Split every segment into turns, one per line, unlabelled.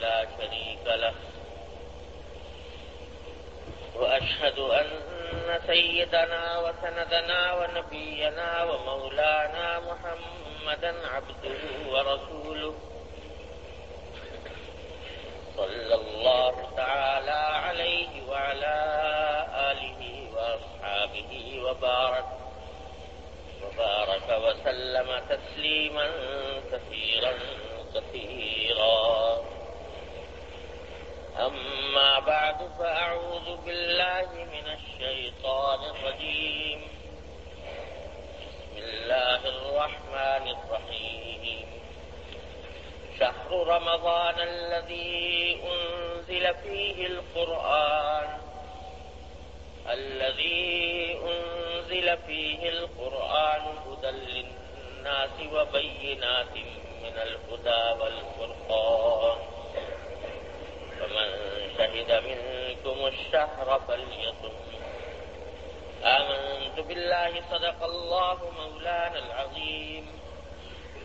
لا شريك له. وأشهد أن سيدنا وسندنا ونبينا ومولانا محمدا عبده ورسوله. صلى الله تعالى عليه وعلى آله وأصحابه وبارك وبارك وسلم تسليما كثيرا كثيرا. أما بعد فأعوذ بالله من الشيطان الرجيم. بسم الله الرحمن الرحيم. شهر رمضان الذي أنزل فيه القرآن. الذي أنزل فيه القرآن هدى للناس وبينات من الهدى والفرقان. فمن شهد منكم الشهر فليصم. آمنت بالله، صدق الله مولانا العظيم،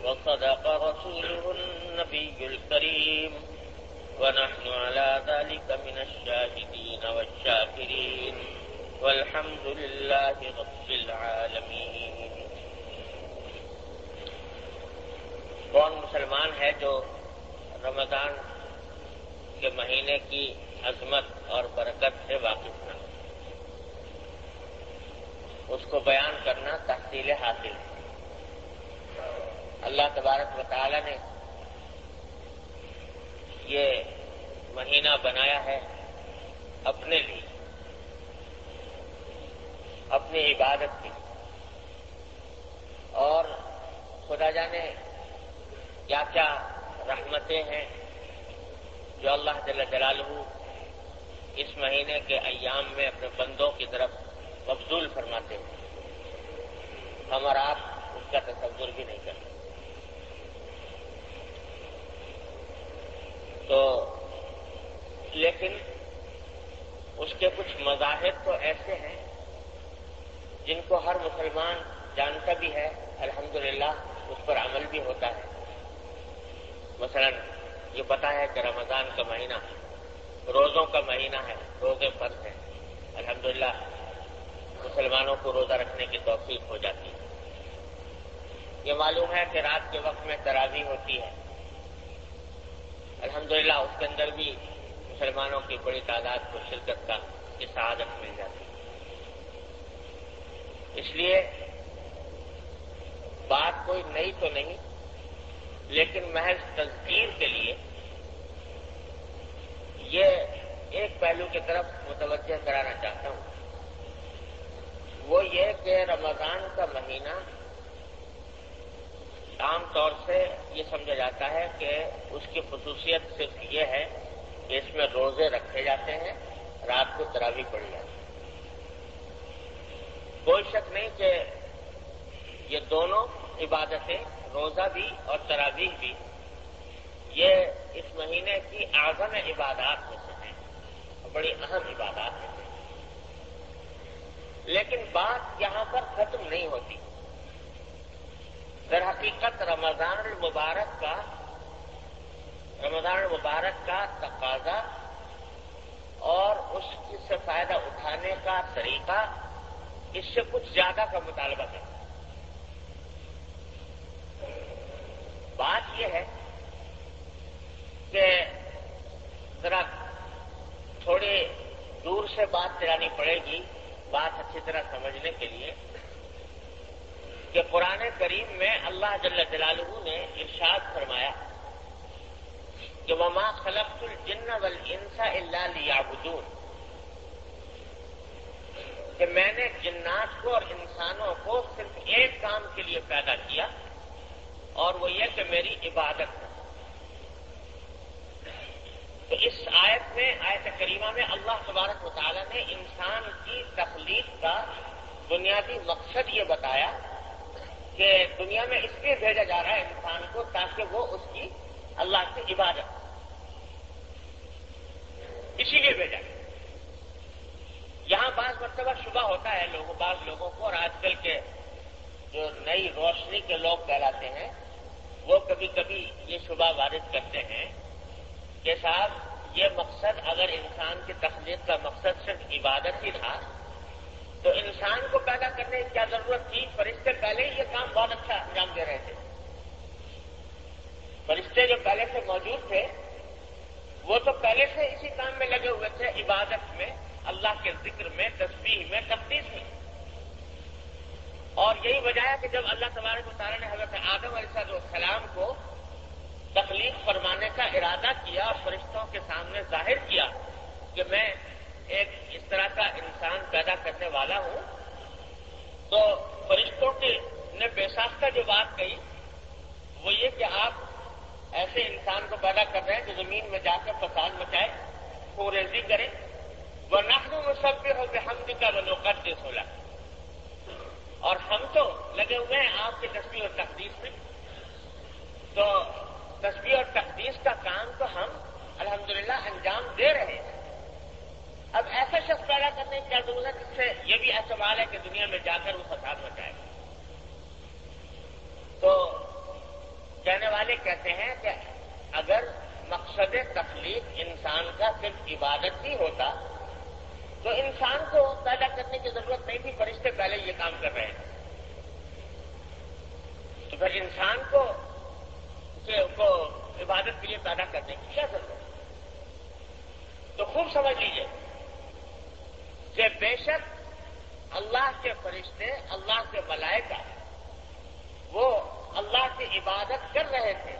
وصدق رسوله النبي الكريم، ونحن على ذلك من الشاهدين والشاكرين. والحمد لله رب العالمين. کون مسلمان ہے جو رمضان کے مہینے کی عظمت اور برکت سے واقف نہ اس کو بیان کرنا تحصیل حاصل۔ ہے اللہ تبارک و تعالی نے یہ مہینہ بنایا ہے اپنے لیے، اپنی عبادت کی اور خدا جانے کیا کیا رحمتیں ہیں جو اللہ جل جلالہ اس مہینے کے ایام میں اپنے بندوں کی طرف مبزول فرماتے ہیں۔ ہم اور آپ اس کا تصور بھی نہیں کرتے۔ تو لیکن اس کے کچھ مذاہب تو ایسے ہیں جن کو ہر مسلمان جانتا بھی ہے، الحمدللہ اس پر عمل بھی ہوتا ہے۔ مثلا یہ پتا ہے کہ رمضان کا مہینہ روزوں کا مہینہ ہے، روزے فرض ہیں۔ الحمدللہ، مسلمانوں کو روزہ رکھنے کی توفیق ہو جاتی ہے۔ یہ معلوم ہے کہ رات کے وقت میں تراوی ہوتی ہے۔ الحمدللہ، اس کے اندر بھی مسلمانوں کی بڑی تعداد کو شرکت کا کی سعادت مل جاتی ہے۔ اس لیے بات کوئی نئی تو نہیں لیکن محض تذکیر کے لیے یہ ایک پہلو کی طرف متوجہ کرانا چاہتا ہوں۔ وہ یہ کہ رمضان کا مہینہ عام طور سے یہ سمجھا جاتا ہے کہ اس کی خصوصیت صرف یہ ہے کہ اس میں روزے رکھے جاتے ہیں، رات کو تراوی پڑی جاتی ہے۔ کوئی شک نہیں کہ یہ دونوں عبادتیں روزہ بھی اور تراویح بھی۔ یہ اس مہینے کی اعظم عبادات میں سے ہیں بڑی اہم عبادات میں سے لیکن بات یہاں پر ختم نہیں ہوتی۔ در حقیقت رمضان المبارک کا رمضان المبارک کا تقاضا اور اس سے فائدہ اٹھانے کا طریقہ اس سے کچھ زیادہ کا مطالبہ کرتا بات یہ ہے کہ ذرا تھوڑی دور سے بات چلانی پڑے گی، بات اچھی طرح سمجھنے کے لیے، کہ قرآن کریم میں اللہ جل جلالہ نے ارشاد فرمایا کہ وما خلقت الجن والانس الا لیعبدون کہ میں نے جنات کو اور انسانوں کو صرف ایک کام کے لیے پیدا کیا اور وہ یہ کہ میری عبادت تو اس آیت میں، آیت کریمہ میں اللہ تبارک و تعالیٰ نے انسان کی تخلیق کا بنیادی مقصد یہ بتایا کہ دنیا میں اس لیے بھیجا جا رہا ہے انسان کو تاکہ وہ اس کی اللہ کی عبادت اسی لیے بھیجا۔ یہاں بعض مرتبہ شبہ ہوتا ہے لوگوں، بعض لوگوں کو اور آج کل کے جو نئی روشنی کے لوگ کہلاتے ہیں وہ کبھی کبھی یہ شبہ وارد کرتے ہیں کہ صاحب، یہ مقصد اگر انسان کی تخلیق کا مقصد صرف عبادت ہی تھا تو انسان کو پیدا کرنے کی کیا ضرورت تھی؟ فرشتے پہلے ہی یہ کام بہت اچھا انجام دے رہے تھے۔ فرشتے جو پہلے سے موجود تھے، وہ تو پہلے سے اسی کام میں لگے ہوئے تھے، عبادت میں، اللہ کے ذکر میں تصویر میں، تفتیش میں۔ اور یہی وجہ ہے کہ جب اللہ تبارک تعالیٰ نے حضرت آدم علیہ السلام کو تخلیق فرمانے کا ارادہ کیا اور فرشتوں کے سامنے ظاہر کیا کہ میں ایک اس طرح کا انسان پیدا کرنے والا ہوں، تو فرشتوں کے نے بے ساختہ جو بات کہی، وہ یہ کہ آپ ایسے انسان کو پیدا کر رہے ہیں جو زمین میں جا کر فساد مچائے کو ریزی کرے وہ نقل میں سب بھی ہو کہ ہم بھی کا وہ کرتے سولہ اور ہم تو لگے ہوئے ہیں آپ کی تصویر اور تقدیس میں۔ تو تصویر اور تقدیس کا کام تو ہم الحمدللہ انجام دے رہے ہیں۔ اب ایسا شخص پیدا کرنے کیا ضرورت ہے جس سے یہ بھی احتمال ہے کہ دنیا میں جا کر وہ فساد مچائے۔ تو کہنے والے کہتے ہیں کہ اگر مقصد تخلیق انسان کا صرف عبادت ہی ہوتا تو انسان کو پیدا کرنے کی ضرورت نہیں تھی، فرشتے پہلے یہ کام کر رہے ہیں۔ تو پھر انسان کو کو عبادت کے لیے پیدا کرنے کی کیا ضرورت ہے؟ تو خوب سمجھ لیجیے کہ بے شک اللہ کے فرشتے، اللہ کے ملائکہ وہ اللہ کی عبادت کر رہے تھے۔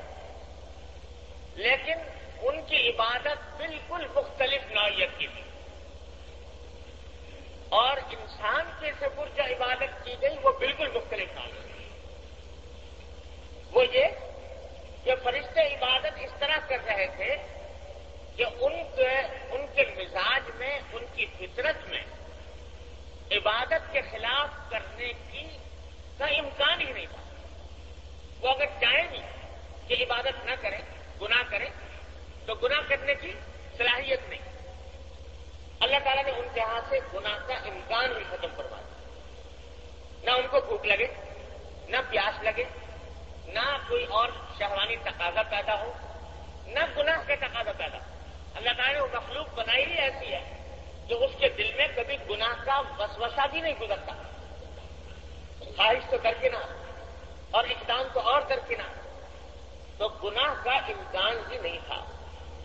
لیکن ان کی عبادت بالکل مختلف نوعیت کی تھی۔ اور انسان کے سبر جو عبادت کی گئی، وہ بالکل مختلف نوعیت وہ یہ کہ فرشتے عبادت اس طرح کر رہے تھے کہ ان کے ان کے مزاج میں، ان کی فطرت میں عبادت کے خلاف کرنے کی کا امکان ہی نہیں تھا۔ وہ اگر چاہیں بھی کہ عبادت نہ کریں، گناہ کریں، تو گناہ کرنے کی صلاحیت نہیں۔ اللہ تعالیٰ نے ان کے ہاتھ سے گناہ کا امکان بھی ختم کروا دیا نہ ان کو بھوک لگے، نہ پیاس لگے، نہ کوئی اور شہوانی تقاضا پیدا ہو، نہ گناہ کا تقاضا پیدا ہو۔ اللہ تعالیٰ نے وہ مخلوق بنائی ہی ایسی ہے جو اس کے دل میں کبھی گناہ کا وسوسہ بھی نہیں گزرتا۔ خواہش تو کر کے نہ اور اقدام تو اور کر کے نہ تو گناہ کا امکان ہی نہیں تھا،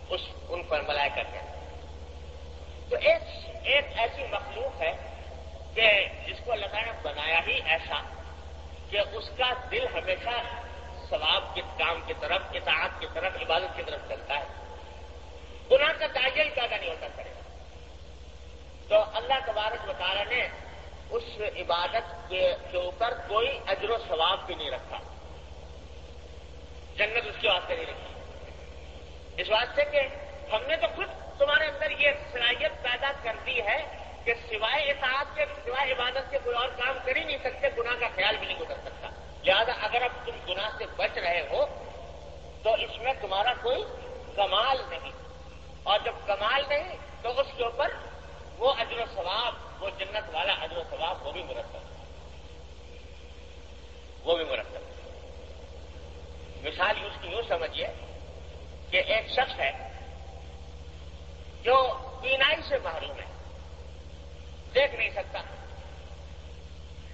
اس ان پر ملائے کر کے تو ایک ایک ایسی مخلوق ہے کہ جس کو اللہ تعالیٰ نے بنایا ہی ایسا کہ اس کا دل ہمیشہ ثواب کے کام کی طرف، اطاعت کی طرف، عبادت کی طرف چلتا ہے۔ گناہ کا تاجل پیدا نہیں ہوتا، کرے۔ تو اللہ تبارک وطالعہ نے اس عبادت کے اوپر کوئی اجر و ثواب بھی نہیں رکھا۔ جنت اس کے واسطے نہیں رکھی۔ اس واسطے کہ ہم نے تو خود تمہارے اندر یہ صلاحیت پیدا کر دی ہے کہ سوائے اطاعت کے، سوائے عبادت کے کوئی اور کام کر ہی نہیں سکتے، گناہ کا خیال بھی نہیں گزر سکتا۔ لہذا اگر اب تم گناہ سے بچ رہے ہو، تو اس میں تمہارا کوئی کمال نہیں۔ اور جب کمال نہیں، تو اس کے اوپر وہ اجر و ثواب، وہ جنت والا اجر و ثواب، وہ بھی مرتب۔ وہ بھی مرتب۔ مثال اس کی یوں سمجھیے کہ ایک شخص ہے جو بینائی سے محروم ہے، دیکھ نہیں سکتا۔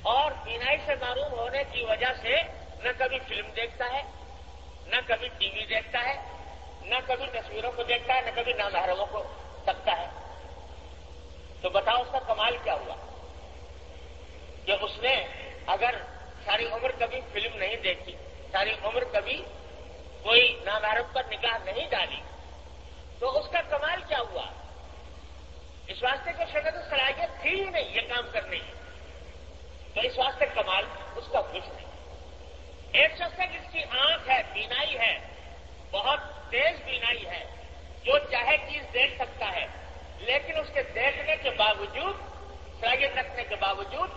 اور بینائی سے معروم ہونے کی وجہ سے نہ کبھی فلم دیکھتا ہے، نہ کبھی ٹی وی دیکھتا ہے، نہ کبھی تصویروں کو دیکھتا ہے، نہ کبھی نامحرموں کو تکتا ہے۔ تو بتاؤ، اس کا کمال کیا ہوا؟ کہ اس نے اگر ساری عمر کبھی فلم نہیں دیکھی، ساری عمر کبھی کوئی نامحرم پر نگاہ نہیں ڈالی تو اس کا کمال کیا ہوا؟ اس واسطے کو شکت صلاحیت تھی ہی نہیں، یہ کام کرنے کی تو اس واسطے کمال اس کا کچھ نہیں۔ ایک شخص ہے جس کی آنکھ ہے، بینائی ہے، بہت تیز بینائی ہے، جو چاہے چیز دیکھ سکتا ہے، لیکن اس کے دیکھنے کے باوجود، صلاحیت رکھنے کے باوجود،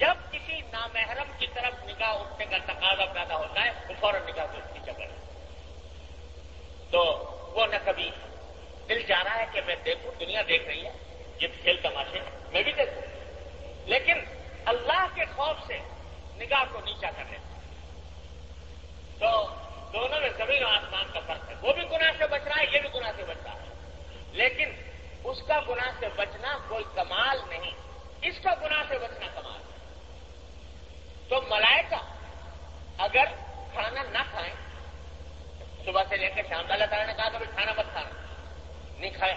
جب کسی نامحرم کی طرف نگاہ اٹھنے کا تقاضا پیدا ہوتا ہے تو فوراً نگاہ کو اس کی جگہ تو وہ نہ کبھی دل چاہ رہا ہے کہ میں دیکھوں دنیا دیکھ رہی ہے، یہ کھیل تماشے میں بھی دیکھوں۔ لیکن اللہ کے خوف سے نگاہ کو نیچا کر لیتا تو دونوں میں زمین و آسمان کا فرق ہے۔ وہ بھی گناہ سے بچ رہا ہے، یہ بھی گناہ سے بچ رہا ہے۔ لیکن اس کا گناہ سے بچنا کوئی کمال نہیں۔ اس کا گناہ سے بچنا کمال۔ ہے تو ملائکہ اگر کھانا نہ کھائیں، صبح سے لے کر شام اللہ تعالیٰ نے کہا کہ کھانا مت کھانا۔ نہیں کھایا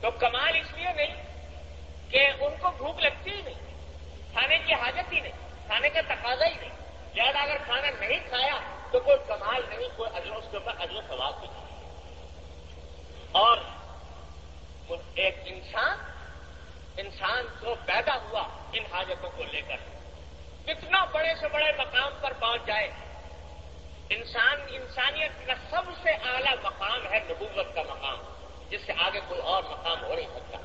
تو کمال اس لیے نہیں کہ ان کو بھوک لگتی ہی نہیں، کھانے کی حاجت ہی نہیں، کھانے کا تقاضا ہی نہیں۔ زیادہ اگر کھانا نہیں کھایا تو کوئی کمال نہیں، کوئی اجر اس کے اوپر اجر سواب بھی نہیں۔ اور ایک انسان انسان جو پیدا ہوا ان حاجتوں کو لے کر، کتنا بڑے سے بڑے مقام پر پہنچ جائے انسان انسانیت کا سب سے اعلیٰ مقام ہے نبوت کا مقام، جس سے آگے کوئی اور مقام ہو نہیں سکتا۔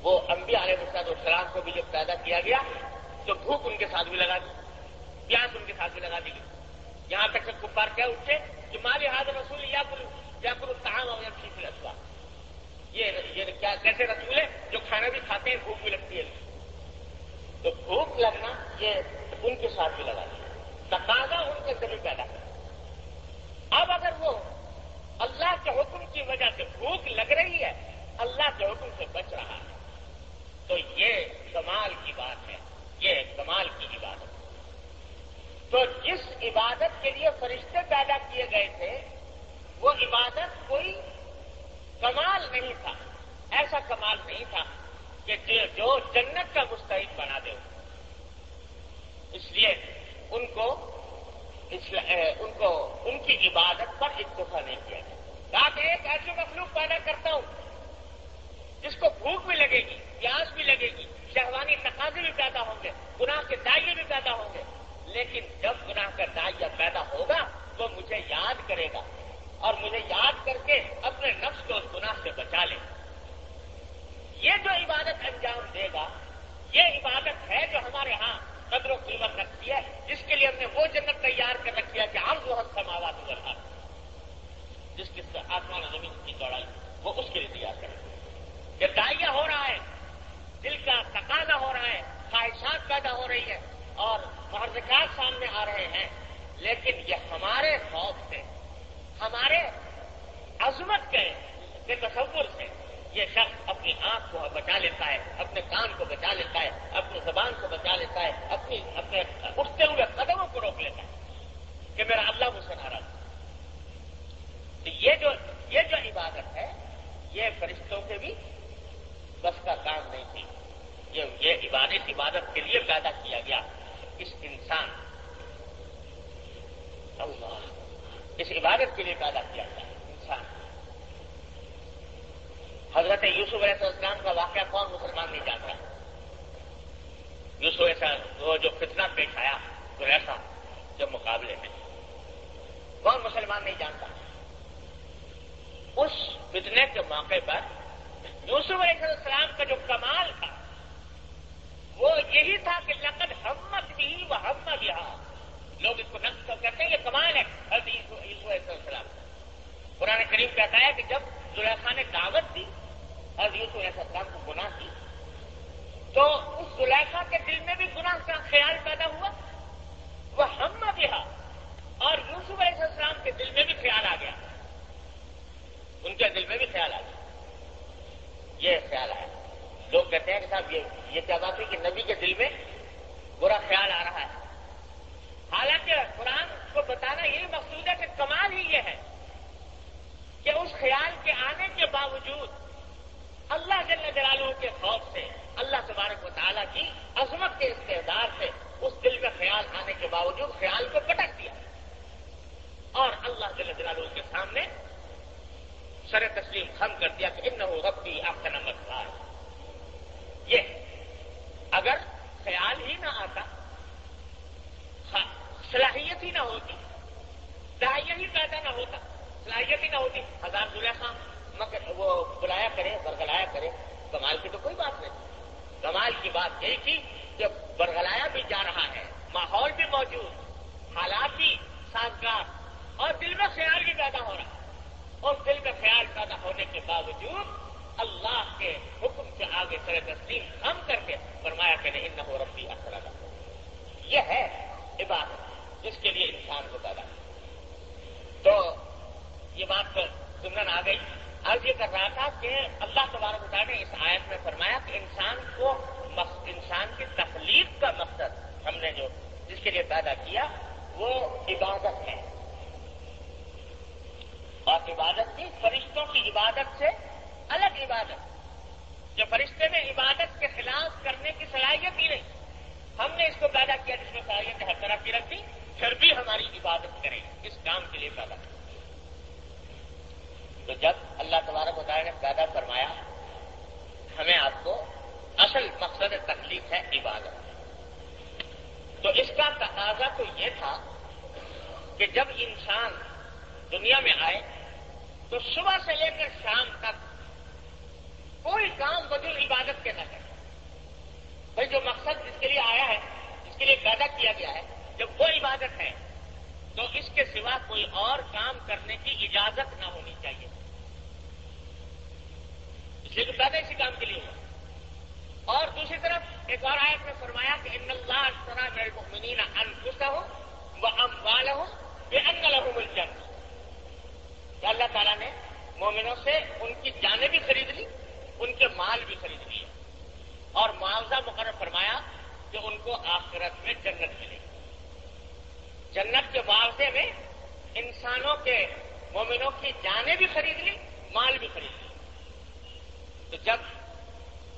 وہ انبیاء علیہ مسد السلام کو بھی جب پیدا کیا گیا، تو بھوک ان کے ساتھ بھی لگا دی، پیاس ان کے ساتھ بھی لگا دی گئی۔ یہاں تک کہ کپار کیا اٹھے، کہ مالی ہاتھ رسول یا کلو یا کلو کہاں اور سیکھ لگا یہ کیا، کیسے رسول ہے جو کھانا بھی کھاتے ہیں، بھوک بھی لگتی ہے۔ تو بھوک لگنا یہ ان کے ساتھ بھی لگا دیا تقاضا ان کے ذریعے پیدا کر اب اگر وہ اللہ کے حکم کی وجہ سے بھوک لگ رہی ہے، اللہ کے حکم سے بچ رہا ہے۔ تو یہ کمال کی بات ہے۔ یہ کمال کی عبادت۔ تو جس عبادت کے لیے فرشتے پیدا کیے گئے تھے، وہ عبادت کوئی کمال نہیں تھا۔ ایسا کمال نہیں تھا کہ جو جنت کا مستحق بنا دے۔ اس لیے ان کو ان کو ان کی عبادت پر اکتفا نہیں کیا جائے۔ کہ ایک ایسے مخلوق پیدا کرتا ہوں، جس کو بھوک بھی لگے گی، پیاس بھی لگے گی، شہوانی تقاضے بھی پیدا ہوں گے، گناہ کے دائیں بھی پیدا ہوں گے، لیکن جب گناہ کا دائیا پیدا ہوگا تو مجھے یاد کرے گا اور مجھے یاد کر کے اپنے نفس کو اس گناہ سے بچا لے یہ جو عبادت انجام دے گا، یہ عبادت ہے جو ہمارے ہاں قدر و قیمت رکھتی ہے، جس کے لیے ہم نے وہ جنت تیار کر رکھی ہے کہ عام جو حد سماوات ہوا جس کی آسمان زمین کی چوڑائی، وہ اس کے لیے تیار کرے یہ دائیا ہو رہا ہے، دل کا تقاضا ہو رہا ہے، خواہشات پیدا ہو رہی ہے اور محرکات سامنے آ رہے ہیں۔ لیکن یہ ہمارے خوف سے، ہمارے عظمت کے تصور سے یہ شخص اپنی آنکھ کو بچا لیتا ہے، اپنے کان کو بچا لیتا ہے، اپنی زبان کو بچا لیتا ہے، اپنی، اپنے اٹھتے ہوئے قدموں کو روک لیتا ہے کہ میرا اللہ مجھ سے ناراض تو یہ جو یہ جو عبادت ہے، یہ فرشتوں کے بھی بس کا کام نہیں تھی یہ یہ عبادت عبادت کے لیے پیدا کیا گیا۔ اس انسان، اللہ، اس عبادت کے لیے پیدا کیا گیا انسان حضرت یوسف علیہ السلام کا واقعہ کون مسلمان نہیں جانتا؟ یوسف ایسا وہ جو فتنہ پیش آیا، تو ایسا جب مقابلے میں۔ کون مسلمان نہیں جانتا؟ اس فتنے کے موقع پر یوسف علیہ السلام کا جو کمال تھا، وہ یہی تھا کہ لقد ہمت بھی وہ ہم ہاں۔ لوگ اس کو نقص کہتے ہیں، یہ کمال ہے۔ حضرت یوسف علیہ السلام۔ قرآن کریم کہتا ہے کہ جب زلیخا نے دعوت دی اور یوسف علیہ السلام کو گناہ کی تو اس زلیخا کے دل میں بھی گناہ کا خیال پیدا ہوا۔ وہ ہم بھی اور یوسف علیہ السلام کے دل میں بھی خیال آ گیا۔ ان کے دل میں بھی خیال آ گیا۔ یہ خیال آیا۔ لوگ کہتے ہیں کہ صاحب، یہ یہ کیا بات ہے کہ نبی کے دل میں برا خیال آ رہا ہے۔ حالانکہ قرآن کو بتانا یہی مقصود ہے کہ کمال ہی یہ ہے کہ اس خیال کے آنے کے باوجود اللہ جل جلالہ کے خوف سے، اللہ تبارک و تعالیٰ کی عظمت کے استعدار سے اس دل کا خیال آنے کے باوجود خیال کو پٹک دیا۔ اور اللہ جل جلالہ کے سامنے سر تسلیم خم کر دیا کہ ان ربی آپ کا نمبر یہ اگر خیال ہی نہ آتا صلاحیت ہی نہ ہوتی دائیں ہی پیدا نہ ہوتا، صلاحیت ہی نہ ہوتی، ہزار زلیخا مگر وہ بلایا کرے برگلایا کرے کمال کی تو کوئی بات نہیں۔ کمال کی بات یہی تھی کہ برگلایا بھی جا رہا ہے، ماحول بھی موجود، حالات بھی سازگار اور دل میں خیال بھی پیدا ہو رہا ہے۔ اور دل میں خیال پیدا ہونے کے باوجود اللہ کے حکم سے آگے سر تسلیم ہم کر کے فرمایا کہ نہیں نہ ہو ربی اثر یہ ہے عبادت جس کے لیے انسان کو پیدا تو یہ بات سنن آ گئی۔ آج یہ کر رہا تھا کہ اللہ تبارک تعالیٰ نے اس آیت میں فرمایا کہ انسان کو انسان کی تخلیق کا مقصد ہم نے جو جس کے لیے پیدا کیا وہ عبادت ہے۔ اور عبادت کی فرشتوں کی عبادت سے الگ عبادت۔ جو فرشتے میں عبادت کے خلاف کرنے کی صلاحیت ہی نہیں۔ ہم نے اس کو پیدا کیا جس میں صلاحیت ہر طرح کی رکھی پھر بھی ہماری عبادت کریں۔ اس کام کے لیے پیدا کیا۔ تو جب اللہ تبارک بتایا نے پیدا فرمایا، ہمیں آپ کو اصل مقصد تکلیف ہے، عبادت۔ تو اس کا تقاضا تو یہ تھا کہ جب انسان دنیا میں آئے، تو صبح سے لے کر شام تک کوئی کام بدل عبادت کے نہ کرے۔ بھائی، جو مقصد جس کے لیے آیا ہے، جس کے لیے پیدا کیا گیا ہے، جب وہ عبادت ہے تو اس کے سوا کوئی اور کام کرنے کی اجازت نہ ہونی چاہیے۔ اس لیے تو پیدا اسی کام کے لیے ہوا۔ اور دوسری طرف ایک اور آیت میں فرمایا کہ ان اللہ طرح میرے کو ہو وہ ام وال ہو یہ ان لہو اللہ تعالیٰ نے مومنوں سے ان کی جانیں بھی خرید لی، ان کے مال بھی خرید لیے۔ اور معاوضہ مقرر فرمایا کہ ان کو آخرت میں جنت ملے گی۔ جنت کے معاوضے میں انسانوں کے مومنوں کی جانیں بھی خرید لی، مال بھی خرید لی۔ تو جب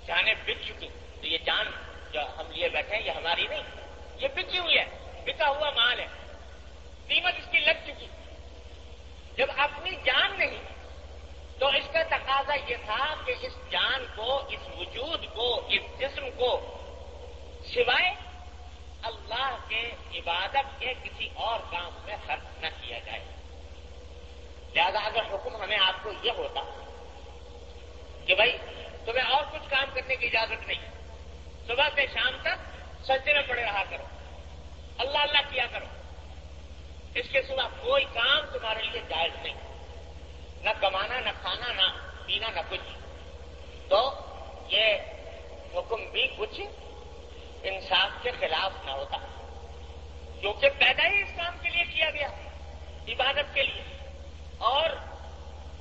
جانیں بک چکی، تو یہ جان جو ہم لیے بیٹھے ہیں، یہ ہماری نہیں، یہ بکی ہوئی ہے، بکا ہوا مال ہے۔ قیمت اس کی لگ چکی۔ جب اپنی جان نہیں، تو اس کا تقاضا یہ تھا کہ اس جان کو، اس وجود کو، اس جسم کو سوائے اللہ کے عبادت کے کسی اور کام میں خرچ نہ کیا جائے۔ لہذا اگر حکم ہمیں آپ کو یہ ہوتا کہ بھائی تمہیں اور کچھ کام کرنے کی اجازت نہیں، صبح سے شام تک سجدے میں پڑے رہا کرو، اللہ اللہ کیا کرو، اس کے سوا کوئی کام تمہارے لیے جائز نہیں۔ نہ کمانا، نہ کھانا، نہ پینا، نہ کچھ۔ تو یہ حکم بھی کچھ انصاف کے خلاف نہ ہوتا۔ کیونکہ پیدا ہی اس کام کے لیے کیا گیا عبادت کے لیے۔ اور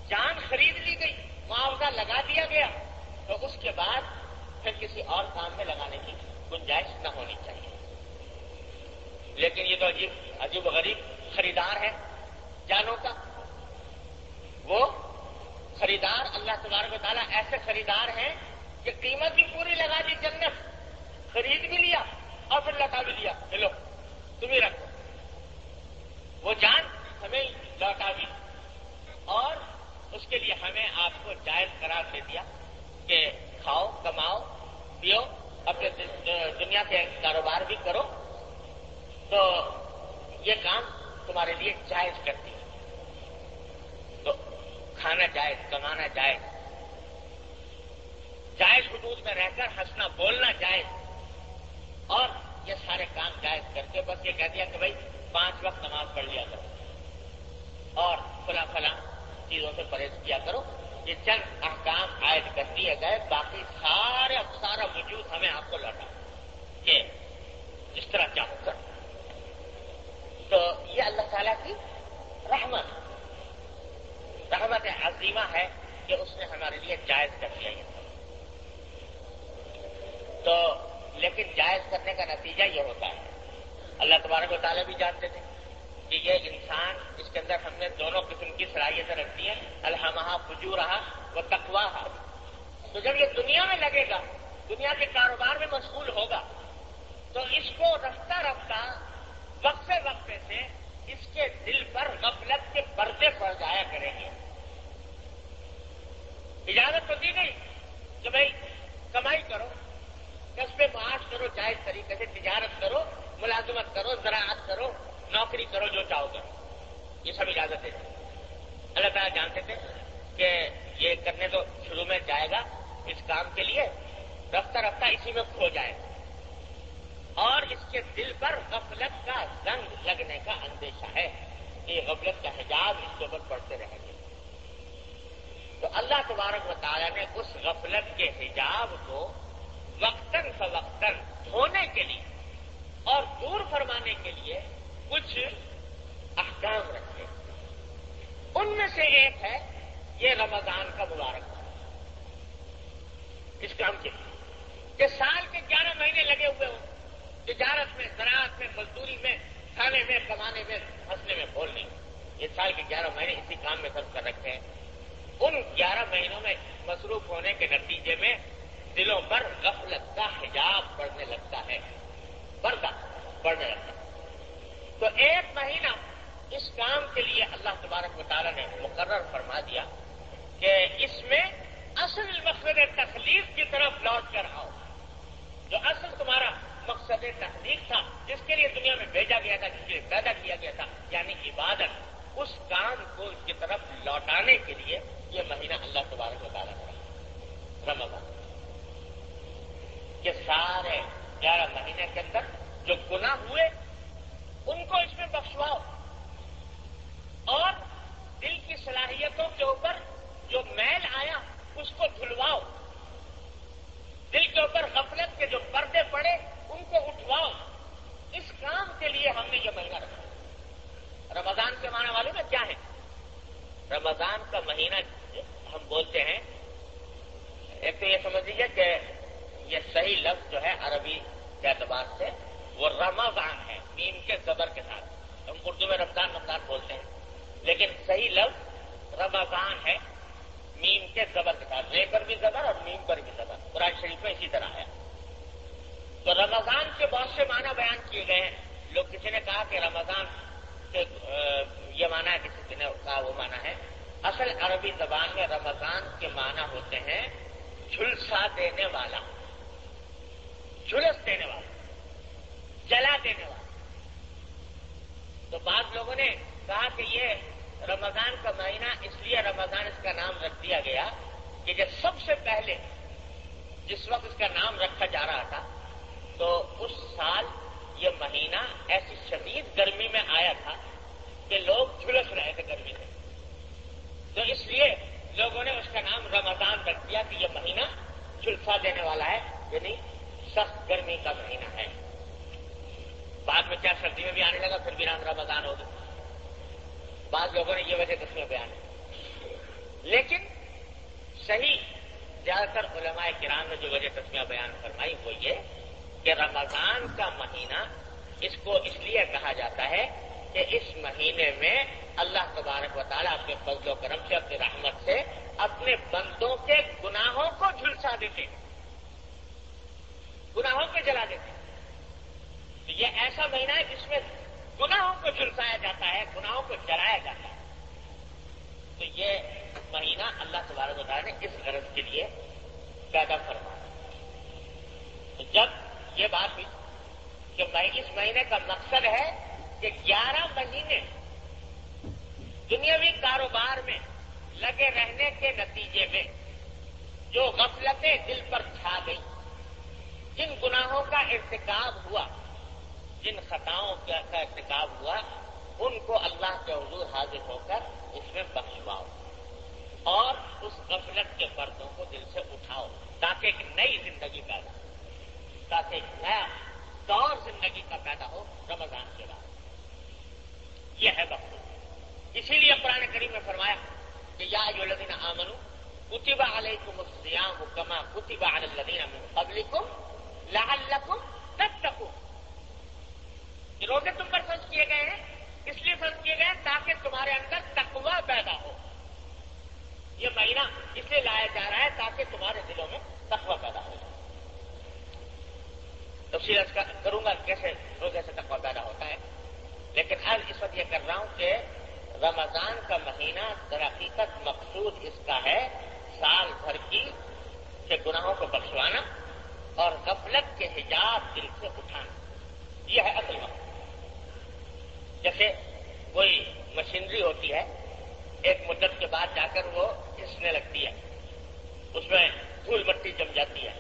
جان خرید لی گئی، معاوضہ لگا دیا گیا، تو اس کے بعد پھر کسی اور کام میں لگانے کی گنجائش نہ ہونی چاہیے۔ لیکن یہ تو عجیب عجیب غریب خریدار ہے جانوں کا۔ وہ خریدار اللہ تبارک و تعالیٰ ایسے خریدار ہیں کہ قیمت بھی پوری لگا دی جنت، خرید بھی لیا اور پھر لوٹا بھی لیا۔ چلو۔ تم ہی رکھو۔ وہ جان ہمیں لوٹا بھی اور اس کے لیے ہمیں آپ کو جائز قرار دے دیا کہ کھاؤ، کماؤ، پیو، اپنے دنیا کے کاروبار بھی کرو۔ تو یہ کام تمہارے لیے جائز کرتی ہے تو کھانا جائز، کمانا جائز۔ جائز حدود میں رہ کر ہنسنا، بولنا جائز۔ اور یہ سارے کام جائز کر کے بس یہ کہہ دیا کہ بھائی پانچ وقت نماز پڑھ لیا کرو اور فلاں فلاں چیزوں سے پرہیز کیا کرو۔ یہ چند احکام عائد کر دیے گئے، باقی سارے سارا وجود ہمیں آپ کو لوٹا کہ اس طرح کیا کر تو یہ اللہ تعالیٰ کی رحمت رحمت عظیمہ ہے کہ اس نے ہمارے لیے جائز کر دیا یہ۔ تو لیکن جائز کرنے کا نتیجہ یہ ہوتا ہے۔ اللہ تبارک و تعالیٰ بھی جانتے تھے کہ یہ انسان، اس کے اندر ہم نے دونوں قسم کی صلاحیتیں رکھتی ہیں۔ الحمہ فجو رہا وہ تقوا تو جب یہ دنیا میں لگے گا، دنیا کے کاروبار میں مشغول ہوگا، تو اس کو رفتہ رفتہ وقفے وقفے سے اس کے دل پر غفلت کے پردے پڑ جایا کریں گے۔ اجازت تو دی گئی کہ بھائی کمائی کرو۔ کس پہ معاش کرو، جائز طریقے سے تجارت کرو، ملازمت کرو، زراعت کرو، نوکری کرو، جو چاہو کرو۔ یہ سب اجازت ہے اللہ تعالیٰ جانتے تھے کہ یہ کرنے تو شروع میں جائے گا، اس کام کے لیے رفتہ رفتہ اسی میں کھو جائے۔ گا اور اس کے دل پر غفلت کا زنگ لگنے کا اندیشہ ہے یہ غفلت کا حجاب اس کے اوپر پڑتے رہیں گے۔ تو اللہ تبارک و تعالیٰ نے اس غفلت کے حجاب کو وقتاً فوقتاً دھونے کے لیے اور دور فرمانے کے لیے کچھ احکام رکھے ان میں سے ایک ہے یہ رمضان کا مبارک اس کام کے لیے کہ سال کے گیارہ مہینے لگے ہوئے ہوں۔ تجارت میں، زراعت میں، مزدوری میں، کھانے میں، کمانے میں، ہنسنے میں، بولنے یہ سال کے گیارہ مہینے اسی کام میں خرچ کر رکھے ہیں۔ ان گیارہ مہینوں میں مصروف ہونے کے نتیجے میں دلوں پر غفلت کا حجاب پڑنے لگتا ہے۔ بڑھتا، بڑھنے لگتا۔ تو ایک مہینہ اس کام کے لیے اللہ تبارک مطالعہ نے مقرر فرما دیا کہ اس میں اصل مقصد تخلیق کی طرف لوٹ کر آؤ۔ جو اصل تمہارا مقصد تخلیق تھا، جس کے لیے دنیا میں بھیجا گیا تھا، جس کے لیے پیدا کیا گیا تھا یعنی عبادت، اس کام کو اس کی طرف لوٹانے کے لیے یہ مہینہ اللہ تبارک مطالعہ کرا رمضان۔ کے سارے گیارہ مہینے کے اندر جو گناہ ہوئے، ان کو اس میں بخشواؤ۔ اور دل کی صلاحیتوں کے اوپر جو میل آیا، اس کو دھلواؤ۔ دل کے اوپر غفلت کے جو پردے پڑے، ان کو اٹھواؤ۔ اس کام کے لیے ہم نے یہ مہینہ رکھا۔ رمضان کے معنی والوں میں کیا ہے؟ رمضان کا مہینہ ہم بولتے ہیں، ایک تو یہ سمجھ لیجیے کہ یہ صحیح لفظ جو ہے عربی کے اعتبار سے وہ رمضان ہے نیم کے زبر کے ساتھ۔ ہم اردو میں رمضان رمضان بولتے ہیں۔ لیکن صحیح لفظ رمضان ہے نیم کے زبر کے ساتھ۔ رے پر بھی زبر اور نیم پر بھی زبر۔ قرآن شریف میں اسی طرح ہے۔ تو رمضان کے بہت سے معنی بیان کیے گئے ہیں۔ لوگ کسی نے کہا کہ رمضان کے یہ معنی ہے، کسی نے کہا وہ معنی ہے۔ اصل عربی زبان میں رمضان کے معنی ہوتے ہیں جھلسا دینے والا۔ جھلس دینے والا جلا دینے والا تو بعض لوگوں نے کہا کہ یہ رمضان کا مہینہ، اس لیے رمضان اس کا نام رکھ دیا گیا کہ جب سب سے پہلے جس وقت اس کا نام رکھا جا رہا تھا، تو اس سال یہ مہینہ ایسی شدید گرمی میں آیا تھا کہ لوگ جھلس رہے تھے گرمی سے تو اس لیے لوگوں نے اس کا نام رمضان رکھ دیا کہ یہ مہینہ جھلسا دینے والا ہے یعنی سخت گرمی کا مہینہ ہے۔ بعد میں کیا سردی میں بھی آنے لگا، پھر بھی نام رمضان ہوگا بعض لوگوں نے یہ وجہ دسویں بیان ہے لیکن صحیح، زیادہ تر علماء کرام نے جو وجہ تسمیاں بیان فرمائی وہ یہ کہ رمضان کا مہینہ اس کو اس لیے کہا جاتا ہے کہ اس مہینے میں اللہ تبارک و تعالیٰ اپنے فضل و کرم سے، اپنی رحمت سے، اپنے بندوں کے گناہوں کو جھلسا دیتے گناہوں کو جلا دیتے تو یہ ایسا مہینہ ہے جس میں گناہوں کو جھلسایا جاتا ہے، گناہوں کو جلایا جاتا ہے۔ تو یہ مہینہ اللہ تبارک تعالیٰ نے اس غرض کے لیے پیدا فرمایا۔ تو جب یہ بات ہوئی کہ اس مہینے کا مقصد ہے کہ گیارہ مہینے دنیاوی کاروبار میں لگے رہنے کے نتیجے میں جو غفلتیں دل پر چھا گئی جن گناہوں کا ارتکاب ہوا، جن خطاؤں کا ارتکاب ہوا، ان کو اللہ کے حضور حاضر ہو کر اس میں بخشواؤ اور اس غفلت کے پردوں کو دل سے اٹھاؤ تاکہ ایک نئی زندگی پیدا ہو، تاکہ ایک نیا دور زندگی کا پیدا ہو رمضان کے بعد۔ یہ ہے بخش اسی لیے قرآن کریم میں فرمایا کہ یا جو لدین آمنو کتبہ علیکم السیام کما کتبہ علی الذین من لعلکم تتقون۔ یہ روزے تم پر فرض کیے گئے ہیں، اس لیے فرض کیے گئے ہیں تاکہ تمہارے اندر تقوا پیدا ہو۔ یہ مہینہ اس لیے لایا جا رہا ہے تاکہ تمہارے دلوں میں تقوا پیدا ہو تفصیل کروں گا کیسے روزے سے تقوا پیدا ہوتا ہے۔ لیکن آج اس وقت یہ کر رہا ہوں کہ رمضان کا مہینہ در حقیقت مقصود اس کا ہے، سال بھر کی کے گناہوں کو بخشوانا۔ اور غفلت کے حجاب دل سے اٹھانا۔ یہ ہے اصل وقت جیسے کوئی مشینری ہوتی ہے، ایک مدت کے بعد جا کر وہ گھسنے لگتی ہے۔ اس میں دھول مٹی جم جاتی ہے،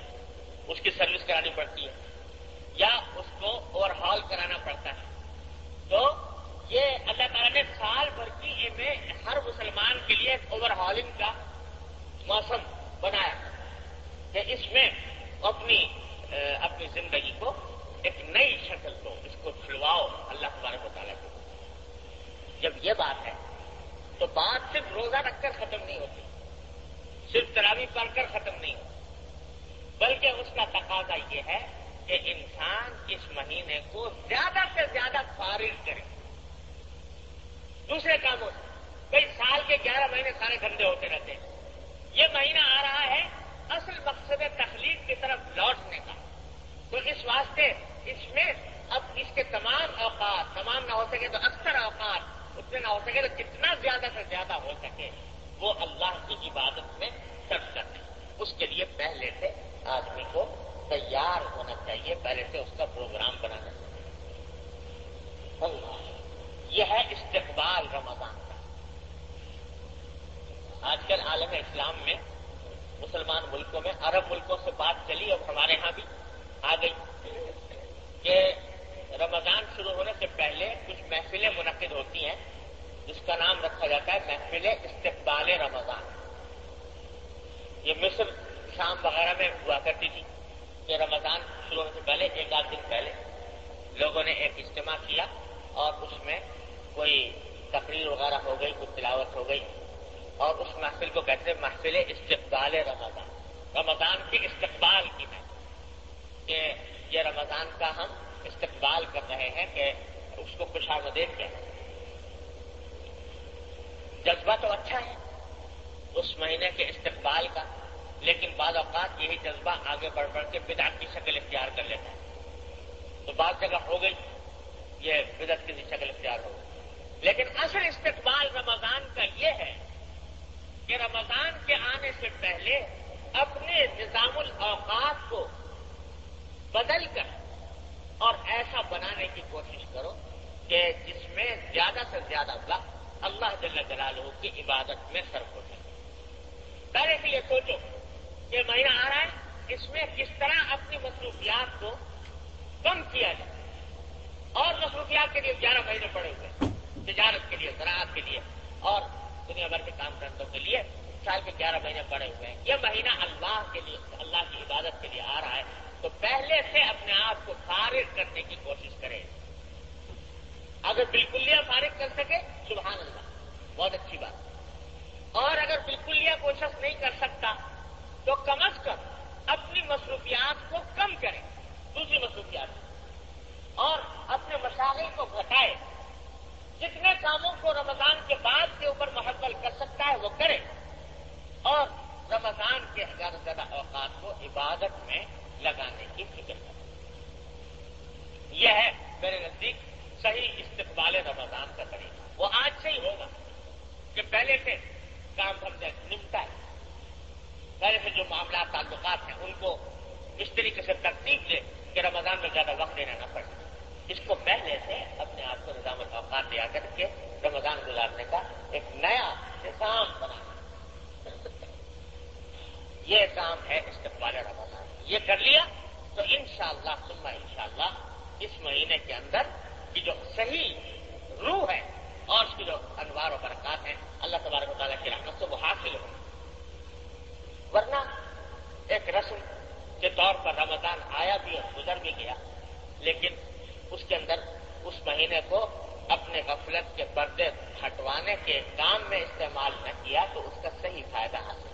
اس کی سروس کرانی پڑتی ہے، یا اس کو اوور ہال کرانا پڑتا ہے۔ تو یہ اللہ تعالیٰ نے سال بھر کی میں ہر مسلمان کے لیے ایک اوور ہالنگ کا موسم بنایا۔ کہ اس میں اپنی اپنی زندگی کو ایک نئی شکل دو، اس کو کھلواؤ اللہ تبارک و تعالیٰ کو۔ جب یہ بات ہے، تو بات صرف روزہ رکھ کر ختم نہیں ہوتی، صرف تراوی پڑھ کر ختم نہیں ہوتی، بلکہ اس کا تقاضا یہ ہے کہ انسان اس مہینے کو زیادہ سے زیادہ فارغ کرے۔ دوسرے کاموں سے کئی سال کے گیارہ مہینے سارے گندے ہوتے رہتے ہیں۔ یہ مہینہ آ رہا ہے اصل مقصد تخلیق کی طرف لوٹنے کا۔ تو اس واسطے اس میں اب اس کے تمام اوقات، تمام نہ ہو سکے تو اکثر اوقات اتنے نہ ہو سکے تو جتنا زیادہ سے زیادہ ہو سکے، وہ اللہ کی عبادت میں سب کرتے اس کے لیے پہلے سے آدمی کو تیار ہونا چاہیے، پہلے سے اس کا پروگرام بنانا چاہیے۔ اللہ، یہ ہے استقبال رمضان کا۔ آج کل عالم اسلام میں مسلمان ملکوں میں، عرب ملکوں سے بات چلی اور ہمارے ہاں بھی آ گئی کہ رمضان شروع ہونے سے پہلے کچھ محفلیں منعقد ہوتی ہیں، جس کا نام رکھا جاتا ہے محفل استقبال رمضان۔ یہ مصر شام وغیرہ میں ہوا کرتی تھی کہ رمضان شروع ہونے سے پہلے، ایک آدھ دن پہلے لوگوں نے ایک اجتماع کیا اور اس میں کوئی تقریر وغیرہ ہو گئی کچھ تلاوت ہو گئی۔ اور اس محفل کو کہتے ہیں محفل استقبال رمضان۔ رمضان کے استقبال کی ہے۔ کہ یہ رمضان کا ہم استقبال کر رہے ہیں کہ اس کو خوش آمدید کہیں جذبہ تو اچھا ہے اس مہینے کے استقبال کا، لیکن بعض اوقات یہی جذبہ آگے بڑھ بڑھ کے بدعت کی شکل اختیار کر لیتا ہے۔ تو بعض جگہ ہو گئی، یہ بدعت کی شکل اختیار ہو گئی۔ لیکن اصل استقبال رمضان کا یہ ہے کہ رمضان کے آنے سے پہلے اپنے نظام الاوقات کو بدل کر اور ایسا بنانے کی کوشش کرو کہ جس میں زیادہ سے زیادہ وقت اللہ جل جلالہ کی عبادت میں سرف ہو سکے پہلے کے لیے سوچو کہ مہینہ آ رہا ہے، اس میں کس طرح اپنی مصروفیات کو کم کیا جائے۔ اور مصروفیات کے لیے گیارہ مہینے پڑے ہوئے تجارت کے لیے، زراعت کے لیے۔ اور دنیا بھر کے کام کرنے کے لیے سال کے گیارہ مہینے پڑے ہوئے ہیں۔ یہ مہینہ اللہ کے لیے، اللہ کی عبادت کے لیے آ رہا ہے۔ تو پہلے سے اپنے آپ کو فارغ کرنے کی کوشش کرے اگر بالکل یہ فارغ کر سکے، سبحان اللہ، بہت اچھی بات۔ اور اگر بالکل یہ کوشش نہیں کر سکتا، تو کم از کم اپنی مصروفیات کو کم کرے دوسری مصروفیات۔ اور اپنے مشاغل کو گھٹائے جتنے کاموں کو رمضان کے بعد کے اوپر محبل کر سکتا ہے وہ کرے۔ اور رمضان کے زیادہ سے زیادہ اوقات کو عبادت میں لگانے کی فکر کرے یہ ہے میرے نزدیک صحیح استقبال رمضان کا طریقہ۔ وہ آج سے ہی ہوگا کہ پہلے سے کام ہم نمٹا ہے۔ پہلے سے جو معاملات، تعلقات ہیں، ان کو اس طریقے سے ترتیب دے کہ رمضان میں زیادہ وقت دینا نہ پڑے۔ اس کو پہلے سے اپنے آپ کو نظام الاوقات دیا کر کے رمضان گزارنے کا ایک نیا نظام بنا۔ یہ کام ہے استقبال رمضان۔ یہ کر لیا تو انشاءاللہ شاء انشاءاللہ اس مہینے کے اندر کی جو صحیح روح ہے اور اس کی جو انوار و برکات ہیں، اللہ تبارک و تعالیٰ کی رحمت سے وہ حاصل ہو۔ ورنہ ایک رسم کے طور پر رمضان آیا بھی اور گزر بھی گیا، لیکن اس کے اندر اس مہینے کو اپنے غفلت کے پردے ہٹوانے کے کام میں استعمال نہ کیا تو اس کا صحیح فائدہ حاصل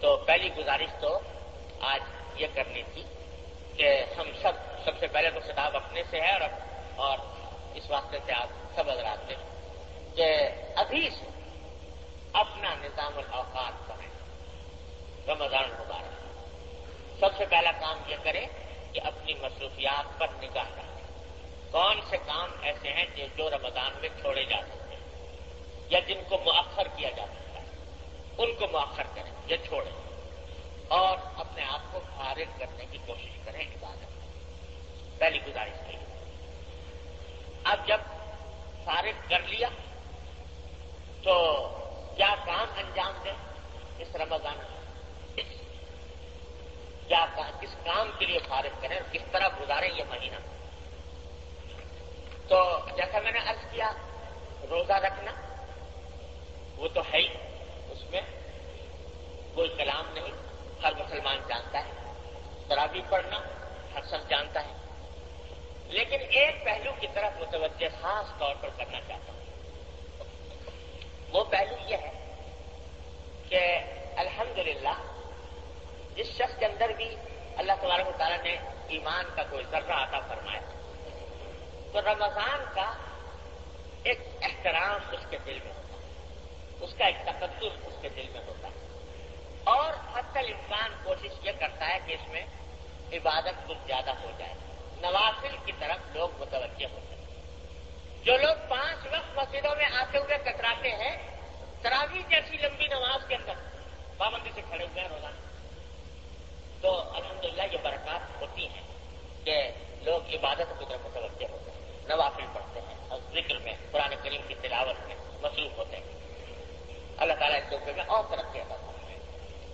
تو پہلی گزارش تو آج یہ کرنی تھی کہ ہم سب سب سے پہلے تو خطاب اپنے سے ہے اور اور اس واسطے سے آپ سب حضرات سے کہ ابھی سے اپنا نظام الاوقات کریں رمضان مبارک سب سے پہلا کام یہ کریں کہ اپنی مصروفیات پر نگاہ رکھیں۔ کون سے کام ایسے ہیں جو رمضان میں چھوڑے جا سکتے ہیں یا جن کو مؤخر کیا جا سکتا ہے؟ ان کو مؤخر کریں یا چھوڑیں۔ اور اپنے آپ کو خارج کرنے کی کوشش کریں عبادت میں۔ پہلی گزارش کی اب جب فارغ کر لیا، تو کیا کام انجام دیں اس رمضان میں؟ کیا کس کام کے لیے فارغ کریں اور کس طرح گزاریں یہ مہینہ۔ تو جیسا میں نے عرض کیا، روزہ رکھنا وہ تو ہے ہی، اس میں کوئی کلام نہیں، ہر مسلمان جانتا ہے۔ ترابی پڑھنا ہر سب جانتا ہے۔ لیکن ایک پہلو کی طرف متوجہ خاص طور پر کرنا چاہتا ہوں۔ وہ پہلو یہ ہے کہ الحمدللہ جس شخص کے اندر بھی اللہ تبارک و تعالیٰ نے ایمان کا کوئی ذرہ عطا فرمایا۔ تو رمضان کا ایک احترام اس کے دل میں ہوتا ہے۔ اس کا ایک تقدس اس کے دل میں ہوتا ہے۔ اور حتی انسان کوشش یہ کرتا ہے کہ اس میں عبادت کچھ زیادہ ہو جائے۔ نوافل کی طرف لوگ متوجہ ہوتے ہیں۔ جو لوگ پانچ وقت مسجدوں میں آتے ہوئے کتراتے ہیں تراوی جیسی لمبی نماز کے اندر پابندی سے کھڑے ہوئے ہیں۔ الحمدللہ یہ برکات ہوتی ہیں کہ لوگ عبادت کی طرف متوجہ ہوتے ہیں، نوافل پڑھتے ہیں اور ذکر میں، قرآن کریم کی تلاوت میں مصروف ہوتے ہیں۔ اللہ تعالیٰ اس کے میں اور ترقی ادا کرتے ہیں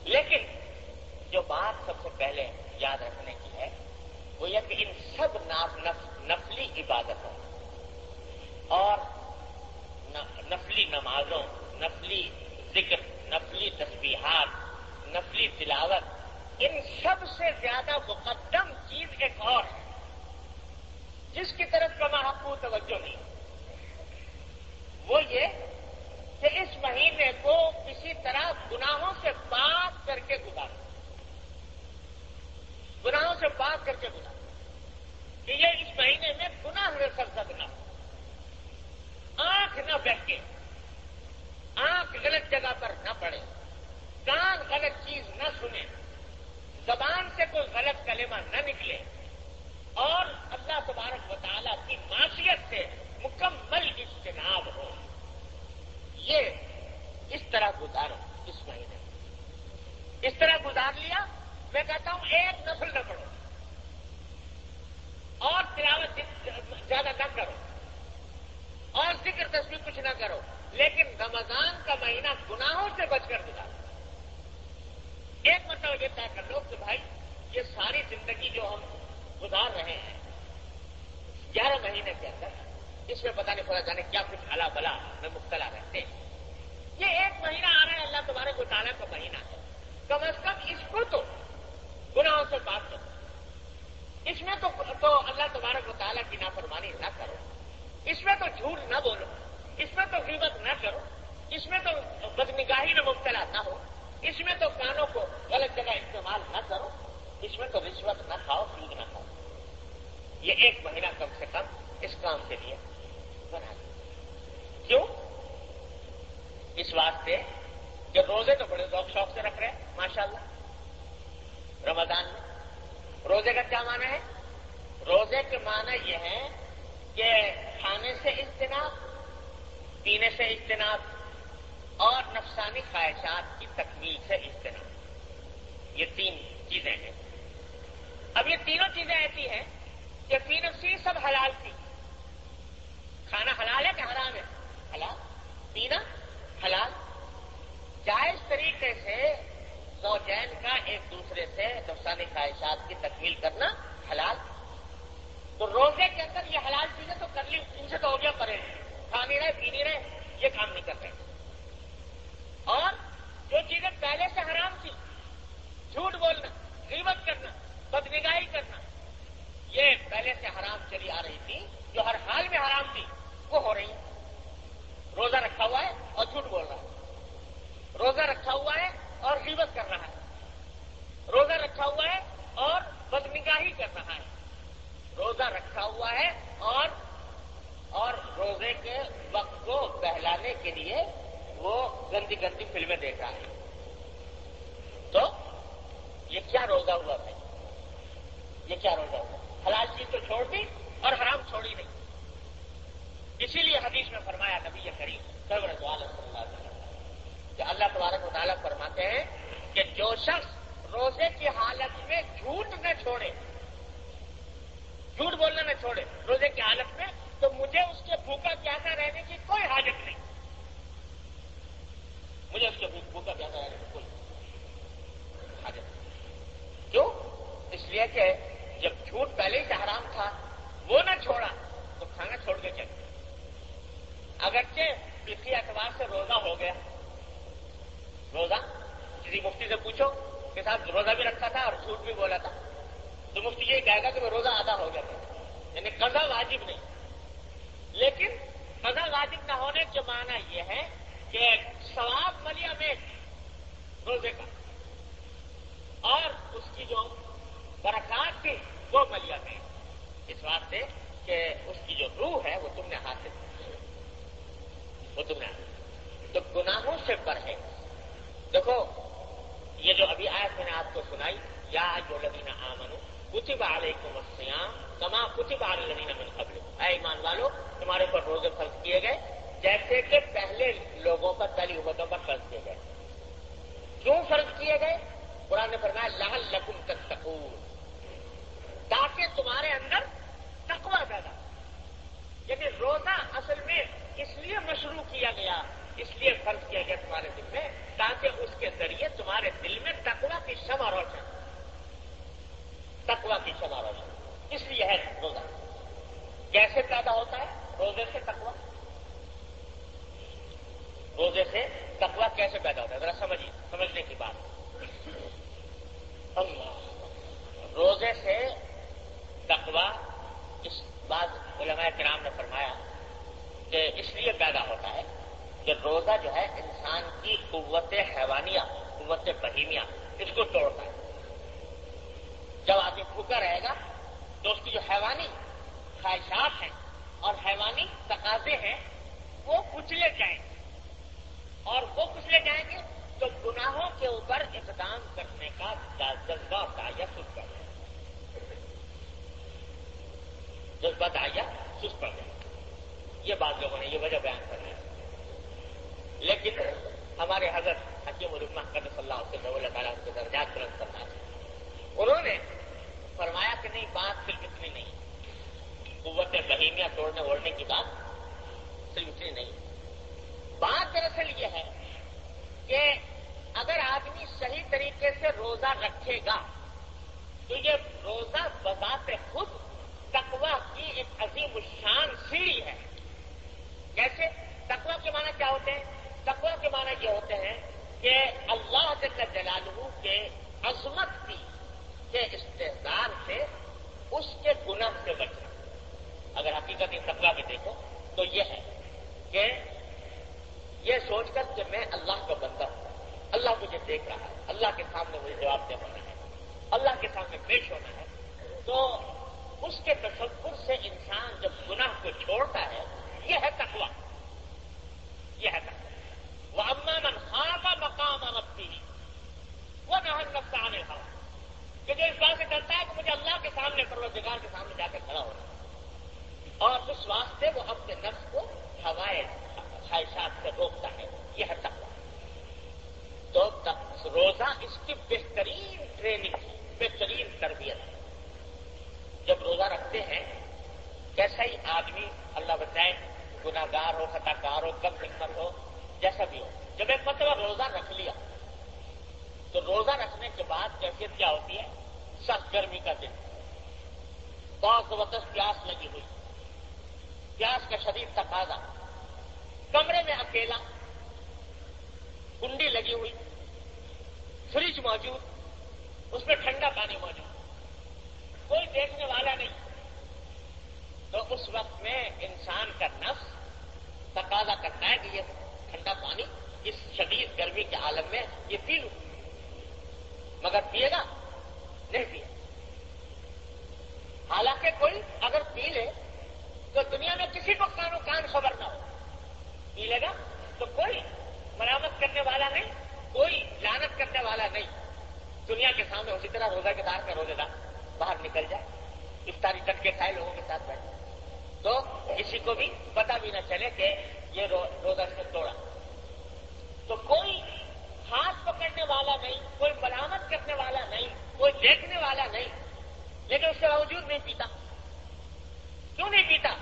لیکن جو بات سب سے پہلے یاد رکھنے کی ہے، وہ یہ کہ ان سب نفلی عبادتوں اور نفلی نمازوں، نفلی ذکر، نفلی تسبیحات، نفلی تلاوت ان سب سے زیادہ مقدم چیز ایک اور ہے، جس کی طرف کما آپ کو توجہ نہیں۔ وہ یہ کہ اس مہینے کو کسی طرح گناہوں سے پاک کر کے گزارو۔ گناہوں سے پاک کر کے گزارو کہ یہ اس مہینے میں گناہ میں سرزد نہ ہو۔ آنکھ نہ بہکے، آنکھ غلط جگہ پر نہ پڑے، کان غلط چیز نہ سنے۔ زبان سے کوئی غلط کلمہ نہ نکلے اور اللہ تبارک و تعالیٰ کی معاشیت سے مکمل اجتناب ہو۔ یہ اس طرح گزارو اس مہینے اس طرح گزار لیا، میں کہتا ہوں ایک نسل نہ پڑھو۔ اور تلاوت زیادہ نہ کرو۔ اور ذکر تصویر کچھ نہ کرو، لیکن رمضان کا مہینہ گناہوں سے بچ کر گزارو۔ ایک مطلب یہ طے کر لو کہ بھائی، یہ ساری زندگی جو ہم گزار رہے ہیں، گیارہ مہینے کے اندر، اس میں پتا نہیں پڑا جانے کیا کچھ الا بلا میں مبتلا رہتے ہیں۔ یہ ایک مہینہ آ رہا ہے، اللہ تمہارے کو تعالیٰ کا مہینہ ہے۔ کم از کم اس کو تو گناہوں سے بات کرو۔ اس میں تو تو اللہ تبارک و تعالیٰ کی نافرمانی نہ کرو۔ اس میں تو جھوٹ نہ بولو۔ اس میں تو قیمت نہ کرو۔ اس میں تو بدنگاہی میں مبتلا نہ ہو۔ اس میں تو کانوں کو غلط جگہ استعمال نہ کرو، اس میں تو رشوت نہ کھاؤ سود نہ کھاؤ۔ یہ ایک مہینہ کم سے کم اس کام کے لیے بنا کیوں؟ اس واسطے کہ روزے تو بڑے ذوق شوق سے رکھ رہے ہیں ماشاء اللہ رمضان میں روزے کا کیا معنی ہے؟ روزے کے معنی یہ ہے کہ کھانے سے اجتناب، پینے سے اجتناب اور نفسانی خواہشات کی تکمیل سے اجتناب یہ تین چیزیں ہیں۔ اب یہ تینوں چیزیں ایسی ہیں کہ فی نفسی سب حلال تھی۔ کھانا حلال ہے کہ حرام ہے؟ حلال۔ پینا حلال۔ جائز طریقے سے زوجین کا ایک دوسرے سے نفسانی خواہشات کی تکمیل کرنا حلال۔ تو روزے کے اندر یہ حلال چیزیں تو کر لی، ان سے تو ہو گیا پرے کھا نہیں رہے پی نہیں رہے، یہ کام نہیں کرتے۔ اور جو چیزیں پہلے سے حرام تھی۔ جھوٹ بولنا قیمت کرنا بدنگاہی کرنا، یہ پہلے سے حرام چلی آ رہی تھی، جو ہر حال میں حرام تھی، وہ ہو رہی ہے۔ روزہ رکھا ہوا ہے اور جھوٹ بول رہا ہے۔ روزہ رکھا ہوا ہے اور قیمت کر رہا ہے۔ روزہ رکھا ہوا ہے اور بدنگاہی کر رہا ہے۔ روزہ رکھا ہوا ہے اور اور روزے کے وقت کو بہلانے کے لیے وہ گندی گندی فلمیں دیکھ رہا ہے۔ تو یہ کیا روزہ ہوا بھائی؟ یہ کیا روزہ ہوا؟ حلال چیز تو چھوڑ دی اور حرام چھوڑی نہیں۔ اسی لیے حدیث میں فرمایا نبی یہ کریم صلی اللہ کہ اللہ تبارک و تعالیٰ فرماتے ہیں کہ جو شخص روزے کی حالت میں جھوٹ نہ چھوڑے، جھوٹ بولنا نہ چھوڑے، روزے کی حالت میں، تو مجھے اس کے بھوکا پیاسا رہنے کی کوئی حاجت نہیں۔ مجھے اس کے بو کا کیا کرا کوئی حاجت کیوں؟ اس لیے کہ جب جھوٹ پہلے ہی سے حرام تھا، وہ نہ چھوڑا، تو کھانا چھوڑ کے چل اگرچہ کسی اعتبار سے روزہ ہو گیا۔ روزہ؟ کسی مفتی سے پوچھو کہ صاحب روزہ بھی رکھا تھا اور جھوٹ بھی بولا تھا۔ تو مفتی یہ کہے گا کہ میں روزہ آدھا ہو گیا۔ تھا یعنی قضا واجب نہیں۔ لیکن قضا واجب نہ ہونے کے معنی یہ ہے کہ ثواب ملیا میں روزے کا۔ اور اس کی جو برکات تھی، وہ ملیا میں۔ اس واسطے کہ اس کی جو روح ہے، وہ تم نے حاصل کی۔ وہ تم نے تو گناہوں سے پڑھے دیکھو، یہ جو ابھی آئے میں نے آپ کو سنائی، یا جو لدینہ آمنو کچھ علیکم السیام کما کچھ بال لدینہ من قبل اے ایمان والو، تمہارے اوپر روزے فرض کیے گئے۔ جیسے کہ پہلے لوگوں پر پہلی امتوں پر فرض کیے گئے۔ کیوں فرض کیے گئے؟ قرآن نے فرمایا لہل لکم تک تاکہ تمہارے اندر تقوا پیدا یعنی روزہ اصل میں اس لیے مشروع کیا گیا، اس لیے فرض کیا گیا تمہارے دل میں، تاکہ اس کے ذریعے تمہارے دل میں تقوا کی شمع روشن تقوا کی شمع روشن اس لیے ہے روزہ۔ کیسے پیدا ہوتا ہے؟ روزے سے تقوا روزے سے تقوی کیسے پیدا ہوتا ہے ذرا سمجھیے سمجھنے کی بات اللہ روزے سے تقوا اس بات علماء کرام نے فرمایا کہ اس لیے پیدا ہوتا ہے کہ روزہ جو ہے انسان کی قوت حیوانیہ قوت بہیمیا اس کو توڑتا ہے جب آدمی بھوکا رہے گا تو اس کی جو حیوانی خواہشات ہیں اور حیوانی تقاضے ہیں وہ کچلے جائیں گے اور وہ کچلے جائیں گے تو گناہوں کے اوپر اقدام کرنے کا جذبہ اور دائیا سست پڑ جائے جذبہ دائیا سست پڑ جائے یہ بات لوگوں نے یہ وجہ بیان کر رہے ہیں لیکن ہمارے حضرت حکیم الرحمہ قدر صلی اللہ سے اللہ تعالیٰ کے درجات بلند کرنا ہے انہوں نے فرمایا کہ نہیں بات صرف اتنی نہیں قوت بہیمیاں توڑنے اوڑنے کی بات صرف اتنی نہیں بات دراصل یہ ہے کہ اگر آدمی صحیح طریقے سے روزہ رکھے گا تو یہ روزہ بذات خود تقوا کی ایک عظیم الشان سیڑھی ہے کیسے تقوا کے معنی کیا ہوتے ہیں تقوا کے معنی یہ ہوتے ہیں کہ اللہ جلالہ کے عظمت کی کے استحصال سے اس کے گناہ سے بچنا اگر حقیقت ان تقوا میں دیکھو تو یہ ہے کہ یہ سوچ کر کہ میں اللہ کا بندہ ہوں اللہ مجھے دیکھ رہا ہے اللہ کے سامنے مجھے جواب دینا ہے اللہ کے سامنے پیش ہونا ہے تو اس کے تصور سے انسان جب گناہ کو چھوڑتا ہے یہ ہے تقوا یہ ہے تقوا وہ اما خواب مقام امتی وہ نہ نقصان تھا کہ جو اس بات سے کرتا ہے کہ مجھے اللہ کے سامنے پروزگار کے سامنے جا کے کھڑا ہونا اور اس واسطے وہ اپنے نفس کو ہوائے خواہشات سے روکتا ہے، یہ ہے تقوا تو روزہ اس کی بہترین ٹریننگ بہترین تربیت ہے۔ جب روزہ رکھتے ہیں کیسا ہی آدمی، اللہ بتائے گناگار ہو خطا کار ہو، کم حکمت ہو، جیسا بھی ہو، جب ایک مرتبہ روزہ رکھ لیا، تو روزہ رکھنے کے بعد کیفیت کیا ہوتی ہے؟ سخت گرمی کا دن۔ بہت زبردست پیاس لگی ہوئی۔ پیاس کا شدید تقاضا۔ کمرے میں اکیلا کنڈی لگی ہوئی، فریج موجود، اس میں ٹھنڈا پانی موجود۔ کوئی دیکھنے والا نہیں۔ تو اس وقت میں انسان کا نفس تقاضا کرتا ہے کہ یہ ٹھنڈا پانی اس شدید گرمی کے عالم میں یہ پی لوں۔ مگر پیے گا؟ نہیں پیے۔ حالانکہ کوئی اگر پی لے تو دنیا میں کسی کو کانو کان خبر نہ ہو۔ پی لے گا تو کوئی مرامت کرنے والا نہیں، کوئی لانت کرنے والا نہیں۔ دنیا کے سامنے اسی طرح روزہ کے دار کا روزے دار باہر نکل جائے، افطاری کٹ کے کھائے لوگوں کے ساتھ بیٹھے۔ تو کسی کو بھی پتا بھی نہ چلے کہ یہ روزہ سے توڑا۔ تو کوئی ہاتھ پکڑنے والا نہیں، کوئی برامد کرنے والا نہیں، کوئی دیکھنے والا نہیں، لیکن اس کے باوجود نہیں پیتا۔ کیوں نہیں پیتا؟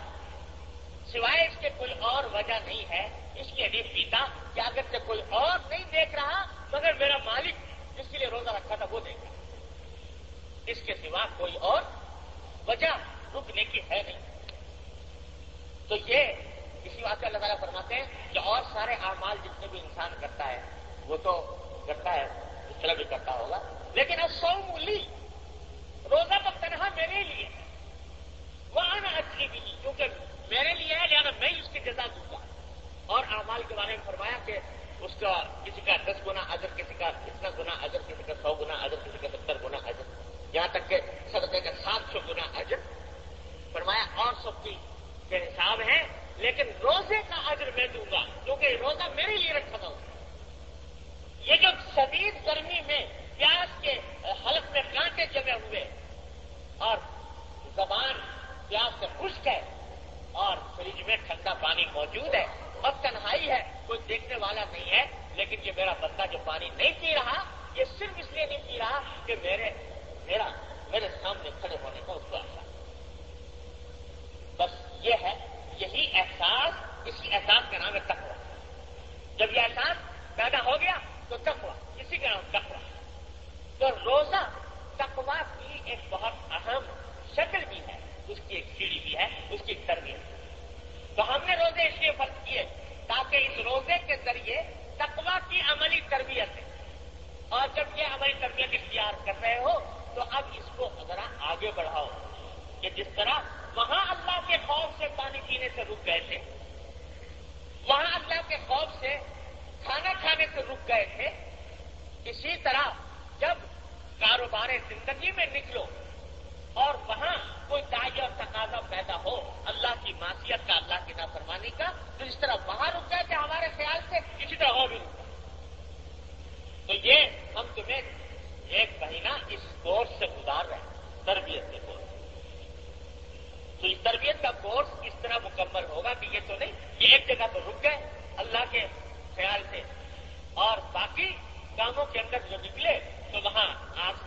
سوائے اس کے کوئی اور وجہ نہیں ہے، اس لیے نہیں پیتا کہ اگر سے کوئی اور نہیں دیکھ رہا، مگر میرا مالک جس کے لیے روزہ رکھا تھا، وہ دیکھ رہا اس کے سوا کوئی اور وجہ رکنے کی ہے نہیں۔ تو یہ اسی بات کا اللہ تعالیٰ فرماتے ہیں کہ اور سارے اعمال جتنے بھی انسان کرتا ہے، وہ تو کرتا ہے، اس طرح بھی کرتا ہوگا۔ لیکن اب سو مولی روزہ تو تنہا میرے لیے وہ آنا اچھی بھی کیونکہ میرے لیے ہے لہٰذا جزا دوں گا اور اعمال کے بارے میں فرمایا کہ اس کا کسی کا دس گنا ادر کسی کا اتنا گنا ادر کسی کا سو گنا ادر کسی کا ستر گنا ادر یہاں تک کہ صدقے کا سات سو گنا اجر۔ فرمایا، اور سب کی کے حساب ہے، لیکن روزے کا اجر میں دوں گا، کیونکہ روزہ میرے لیے رکھا تھا یہ جو شدید گرمی میں پیاس کے حلق میں کانٹے جمے ہوئے اور زبان پیاس سے خشک ہے اور فریج میں ٹھنڈا پانی موجود ہے۔ اور تنہائی ہے، کوئی دیکھنے والا نہیں ہے، لیکن یہ میرا بندہ جو پانی نہیں پی رہا، یہ صرف اس لیے نہیں پی رہا کہ میرے میرا میرے سامنے کھڑے ہونے کا اس کو احساس بس یہ ہے، یہی احساس، اسی احساس کا نام ہے تقوا جب یہ احساس پیدا ہو گیا تو تقوا اسی کا نام تقوا تو روزہ تقوا کی ایک بہت اہم شکل بھی ہے۔ اس کی ایک سیڑھی بھی ہے، اس کی ایک تربیت تو ہم نے روزے اس لیے فرض کیے تاکہ اس روزے کے ذریعے تقوا کی عملی تربیت ہے۔ اور جب یہ عملی تربیت اختیار کر رہے ہو، تو اب اس کو ذرا آگے بڑھاؤ کہ جس طرح وہاں اللہ کے خوف سے پانی پینے سے رک گئے تھے، وہاں اللہ کے خوف سے کھانا کھانے سے رک گئے تھے، اسی طرح جب کاروبار زندگی میں نکلو اور وہاں کوئی دائی اور تقاضا پیدا ہو اللہ کی معاشیت کا، اللہ کی نافرمانی کا، تو اس طرح وہاں رک گئے تھے ہمارے خیال سے اسی طرح ہو بھی رکا تو یہ ہم تمہیں ایک مہینہ اس کورس سے گزار رہے ہیں، تربیت کے کورس تو اس تربیت کا کورس اس طرح مکمل ہوگا کہ یہ تو نہیں کہ ایک جگہ تو رک گئے اللہ کے خیال سے۔ اور باقی کاموں کے اندر جو نکلے تو وہاں آج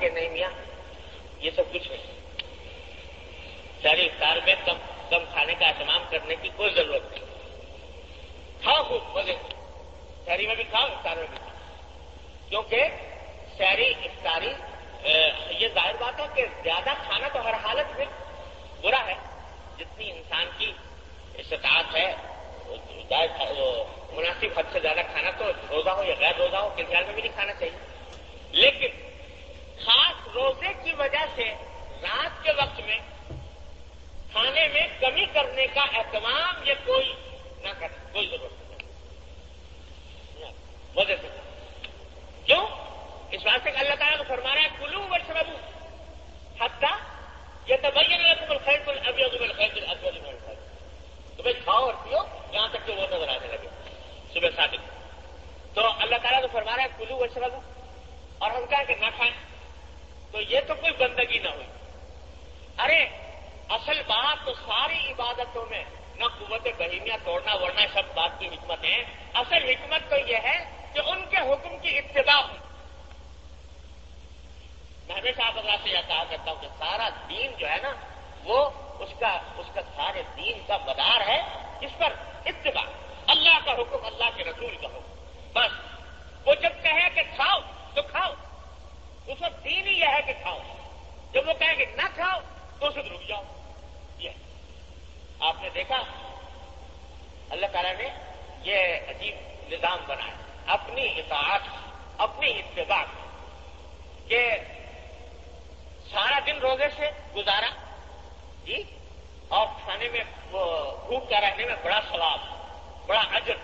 کہ نہیں میاں یہ سب کچھ نہیں ساری افطار میں کم کم کھانے کا اہتمام کرنے کی کوئی ضرورت نہیں کھاؤ خوب مزے شہری میں بھی کھاؤ افطار میں بھی کھاؤ کیونکہ شہری افطاری یہ ظاہر بات ہے کہ زیادہ کھانا تو ہر حالت میں برا ہے جتنی انسان کی استطاعت ہے مناسب حد سے زیادہ کھانا تو روزہ ہو یا غیر روزہ ہو کے خیال میں بھی نہیں کھانا چاہیے لیکن خاص روزے کی وجہ سے رات کے وقت میں کھانے میں کمی کرنے کا اہتمام یہ کوئی نہ کرے کوئی ضرورت نہیں وجہ سے کیوں اس بات سے اللہ تعالیٰ کو فرما رہا ہے کلو ورس ببو حتہ یہ تو بھائی اللہ خیر کو ابھی ابھی خیر ابھی ابھی خیر تو بھائی کھاؤ اور پیو یہاں تک کہ وہ نظر آنے لگے صبح صادق تو اللہ تعالیٰ تو فرما رہا ہے کلو ورس ببو اور ہم کہیں کہ نہ کھائیں تو یہ تو کوئی بندگی نہ ہوئی ارے اصل بات تو ساری عبادتوں میں نہ قوت بہیمیاں توڑنا ورنہ سب بات کی حکمت ہے اصل حکمت تو یہ ہے کہ ان کے حکم کی اتباع ہو میں ہمیشہ آپ اللہ سے یہ کہا کرتا ہوں کہ سارا دین جو ہے نا وہ اس کا اس کا سارے دین کا مدار ہے اس پر اتباع اللہ کا حکم اللہ کے رسول کا حکم بس وہ جب کہے کہ کھاؤ تو کھاؤ اس وقت دین ہی یہ ہے کہ کھاؤ جب وہ کہیں کہ نہ کھاؤ تو اسے رک جاؤ یہ آپ نے دیکھا اللہ تعالیٰ نے یہ عجیب نظام بنایا اپنی اطاعت اپنی اتباع کہ سارا دن روزے سے گزارا جی اور کھانے میں بھوک کا رہنے میں بڑا ثواب بڑا عجب۔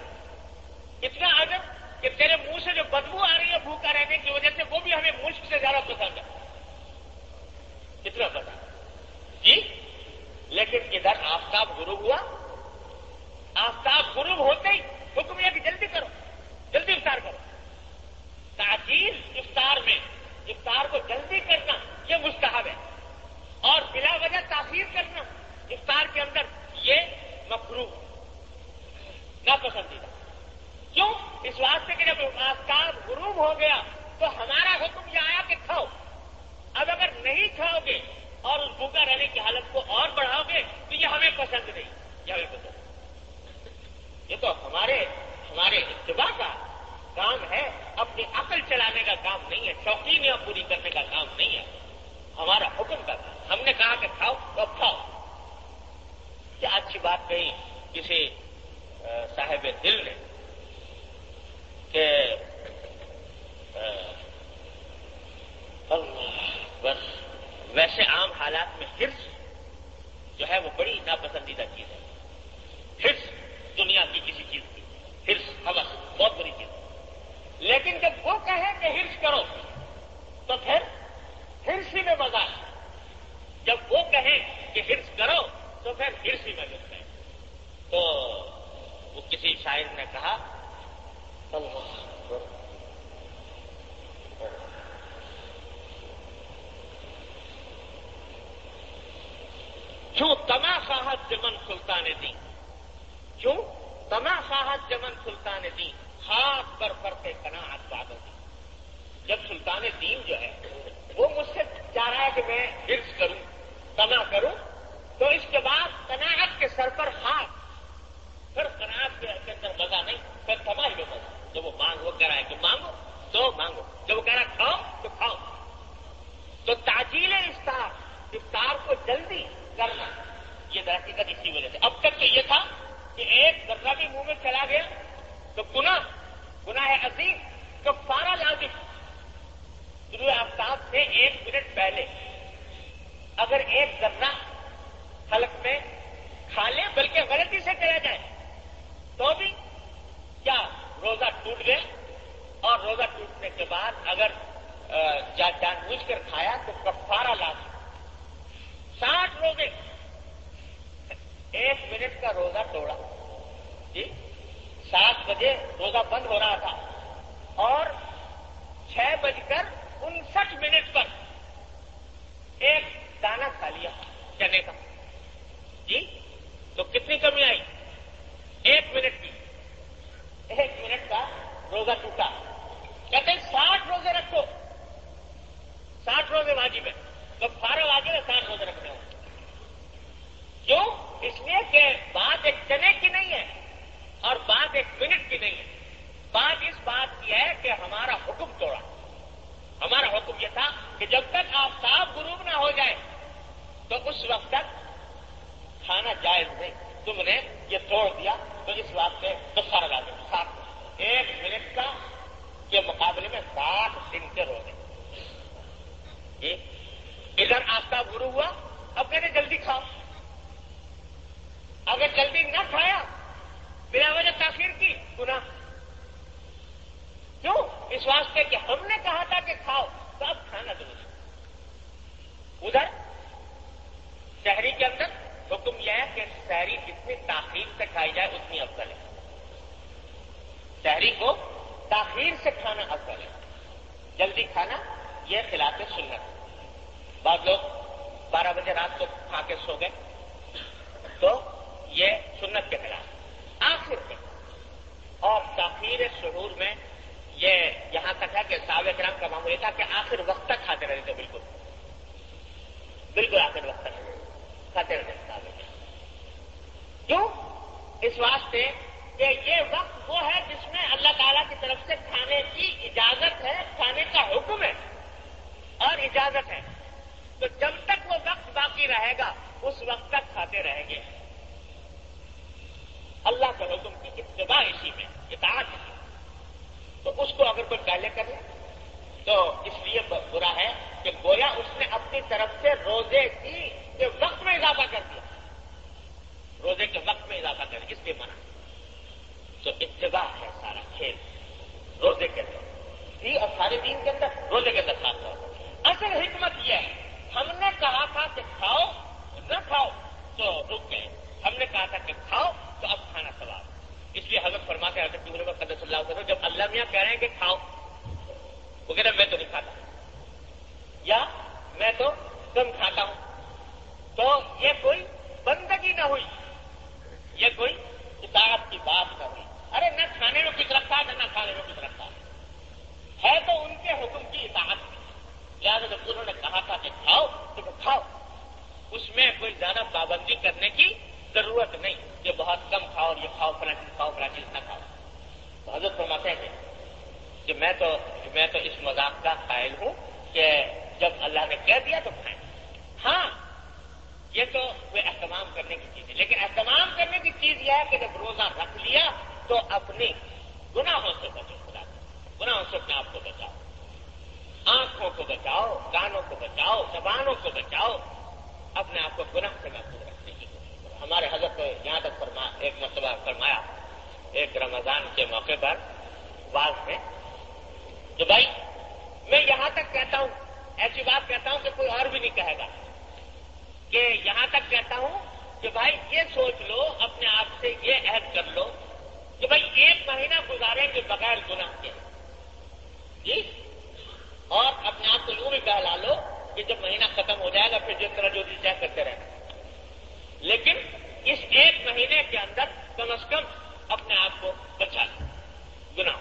اتنا عجب کہ تیرے منہ سے جو بدبو آ رہی ہے بھوکا رہنے کی وجہ سے وہ بھی ہمیں مشک سے زیادہ پسند ہے۔ کتنا پسند جی؟ لیکن ادھر آفتاب غروب ہوا۔ آفتاب غروب ہوتے ہی حکم یہ کہ جلدی کرو، جلدی افطار کرو۔ تاجیل افطار میں، افطار کو جلدی کرنا یہ مستحب ہے۔ اور بلا وجہ تاخیر کرنا۔ افطار کے اندر یہ مفرو ناپسندیدہ۔ کیوں؟ اس واسطے کہ جب آفتاب غروب ہو گیا تو ہمارا حکم یہ آیا کہ کھاؤ۔ اب اگر نہیں کھاؤ گے اور اس بھوکا رہنے کی حالت کو اور بڑھاؤ گے تو یہ ہمیں پسند نہیں۔ یہ ہمیں پسند یہ تو ہمارے ہمارے اتباع کا کام ہے۔ اپنی عقل چلانے کا کام نہیں ہے شوقینیاں پوری کرنے کا کام نہیں ہے۔ ہمارا حکم کا کام۔ ہم نے کہا کہ کھاؤ تو کھاؤ۔ کیا اچھی بات کہی کسی صاحب دل نے کہ بس ویسے عام حالات میں ہرس جو ہے وہ بڑی ناپسندیدہ چیز ہے۔ ہرس دنیا کی کسی چیز کی ہرس حوث، بہت بڑی چیز لیکن جب وہ کہے کہ ہرس کرو، تو پھر ہرس ہی میں مزہ جب وہ کہیں کہ ہرس کرو تو پھر ہرس ہی میں ملتا ہے۔ تو وہ کسی شاعر نے کہا کیوں تما خواہت جمن سلطان دی کیوں تما خواہت جمن سلطان دی ہاتھ پر پڑتے کناعت بادل دی جب سلطان دین جو ہے، وہ مجھ سے چاہ رہا ہے کہ میں ہرس کروں تما کروں تو اس کے بعد کناعت کے سر پر ہاتھ۔ پھر کناعت کے اندر مزہ نہیں، پھر تما ہی میں مزہ۔ جب وہ مانگ وہ کہہ رہا ہے کہ مانگو، تو مانگو۔ جب وہ کہہ رہا ہے کھاؤ، تو کھاؤ۔ تو تاجیل افطار افطار کو جلدی کرنا۔ یہ درحقیقت اسی وجہ سے۔ اب تک تو یہ تھا کہ ایک ذرہ بھی منہ میں چلا گیا، تو گنا گنا ہے عظیم، تو سارا لازم شروع آفتاب سے ایک منٹ پہلے۔ اگر ایک ذرہ حلق میں کھا لے بلکہ غلطی سے چلا جائے۔ تو بھی کیا روزہ ٹوٹ گیا اور روزہ ٹوٹنے کے بعد اگر جان بوجھ کر کھایا تو کفارہ لازم ساٹھ روزے۔ ایک منٹ کا روزہ توڑا۔ جی سات بجے روزہ بند ہو رہا تھا۔ اور چھ بج کر انسٹھ منٹ پر ایک دانا کھا لیا چنے کا۔ جی؟ تو کتنی کمی آئی؟ ایک منٹ کی۔ ایک منٹ کا روزہ ٹوٹا۔ کہتے ہیں ساٹھ روزے رکھو۔ ساٹھ روزے واجب ہے تو فارغ واجب ہے ساٹھ روزے رکھنے ہو کیوں؟ اس لیے کہ بات ایک چنے کی نہیں ہے اور بات ایک منٹ کی نہیں ہے۔ بات اس بات کی ہے کہ ہمارا حکم توڑا۔ ہمارا حکم یہ تھا کہ جب تک آفتاب غروب نہ ہو جائے تو اس وقت تک کھانا جائز نہیں۔ تم نے یہ توڑ دیا، تو اس بات سے غصہ لگا دیں سات ایک منٹ کا کے مقابلے میں ساٹھ دن کے رو گئے جی۔ ادھر آفتاب گرو ہوا، اب میں نے جلدی کھاؤ۔ اگر جلدی نہ کھایا، بلا وجہ تاخیر کی گنا کیوں؟ اس واسطے کہ ہم نے کہا تھا کہ کھاؤ، تو اب کھانا درست ادھر، شہری کے اندر حکم یہ ہے کہ شہری جتنی تاخیر سے کھائی جائے اتنی افضل ہے۔ شہری کو تاخیر سے کھانا افضل ہے۔ جلدی کھانا یہ خلاف سنت۔ بعض لوگ بارہ بجے رات کو کھا کے سو گئے۔ تو یہ سنت کے خلاف۔ آخر میں اور تاخیر شعور میں یہ یہاں تک ہے کہ صاحب کرام کا معمول تھا کہ آخر وقت تک کھاتے رہتے تھے، بالکل۔ بالکل آخر وقت تک۔ کھاتے رہتے صاحب کیوں اس واسطے کہ یہ وقت وہ ہے جس میں اللہ تعالیٰ کی طرف سے کھانے کی اجازت ہے، کھانے کا حکم ہے اور اجازت ہے۔ تو جب تک وہ وقت باقی رہے گا، اس وقت تک کھاتے رہیں گے۔ اللہ کے حکم کی اتباع اسی میں، اطاعت اسی میں۔ تو اس کو اگر کوئی پہلے کرے تو اس لیے برا ہے کہ گویا اس نے اپنی طرف سے روزے کی کے وقت میں اضافہ کر دیا۔ روزے کے وقت میں اضافہ کر اس لیے منع؟ تو اتباع ہے سارا کھیل۔ روزے کے اندر جی، اور سارے دین کے اندر روزے کے اندر خاص طور اصل حکمت یہ ہے، ہم نے کہا تھا کہ کھاؤ، نہ کھاؤ تو رک گئے۔ ہم نے کہا تھا کہ کھاؤ تو اب کھانا سوال اس لیے حضرت فرماتے ہیں، حضرت میں قدر صلی اللہ علیہ جب اللہ میاں کہہ رہے ہیں کہ کھاؤ، وہ کہہ رہے میں تو نہیں کھاتا۔ یا میں تو کم کھاتا ہوں۔ تو یہ کوئی بندگی نہ ہوئی۔ یہ کوئی اطاعت کی بات نہ ہوئی۔ ارے، نہ کھانے میں کچھ رکھا ہے، نہ کھانے میں کچھ رکھا ہے۔ تو ان کے حکم کی اطاعت۔ لہٰذا جب انہوں نے کہا تھا کہ کھاؤ، تو کھاؤ۔ اس میں کوئی زیادہ پابندی کرنے کی ضرورت نہیں کہ بہت کم کھاؤ یہ کھاؤ، فلاں چیز کھاؤ، فلاں چیز نہ کھاؤ۔ تو حضرت فرماتے ہیں کہ میں تو میں تو اس مذاق کا قائل ہوں کہ جب اللہ نے کہہ دیا تو یہ تو کوئی اہتمام کرنے کی چیز ہے۔ لیکن اہتمام کرنے کی چیز یہ ہے کہ جب روزہ رکھ لیا تو اپنی گناہوں سے بچو، خدا گناہوں سے اپنے آپ کو بچاؤ۔ آنکھوں کو بچاؤ، کانوں کو بچاؤ، زبانوں کو بچاؤ۔ اپنے آپ کو گناہ سے محفوظ رکھنے کی کوشش ہمارے حضرت یہاں تک فرما، ایک مرتبہ فرمایا، ایک رمضان کے موقع پر بعض میں کہ بھائی، میں یہاں تک کہتا ہوں، ایسی بات کہتا ہوں کہ کوئی اور بھی نہیں کہے گا۔ کہ یہاں تک کہتا ہوں کہ بھائی یہ سوچ لو، اپنے آپ سے یہ عہد کر لو کہ بھائی ایک مہینہ گزارے کے بغیر گناہ کے جی؟ اور اپنے آپ کو یوں بھی بہلا لو کہ جب مہینہ ختم ہو جائے گا پھر جس طرح جو جی چاہ کرتے رہنا لیکن اس ایک مہینے کے اندر کم از کم اپنے آپ کو بچا لو گنا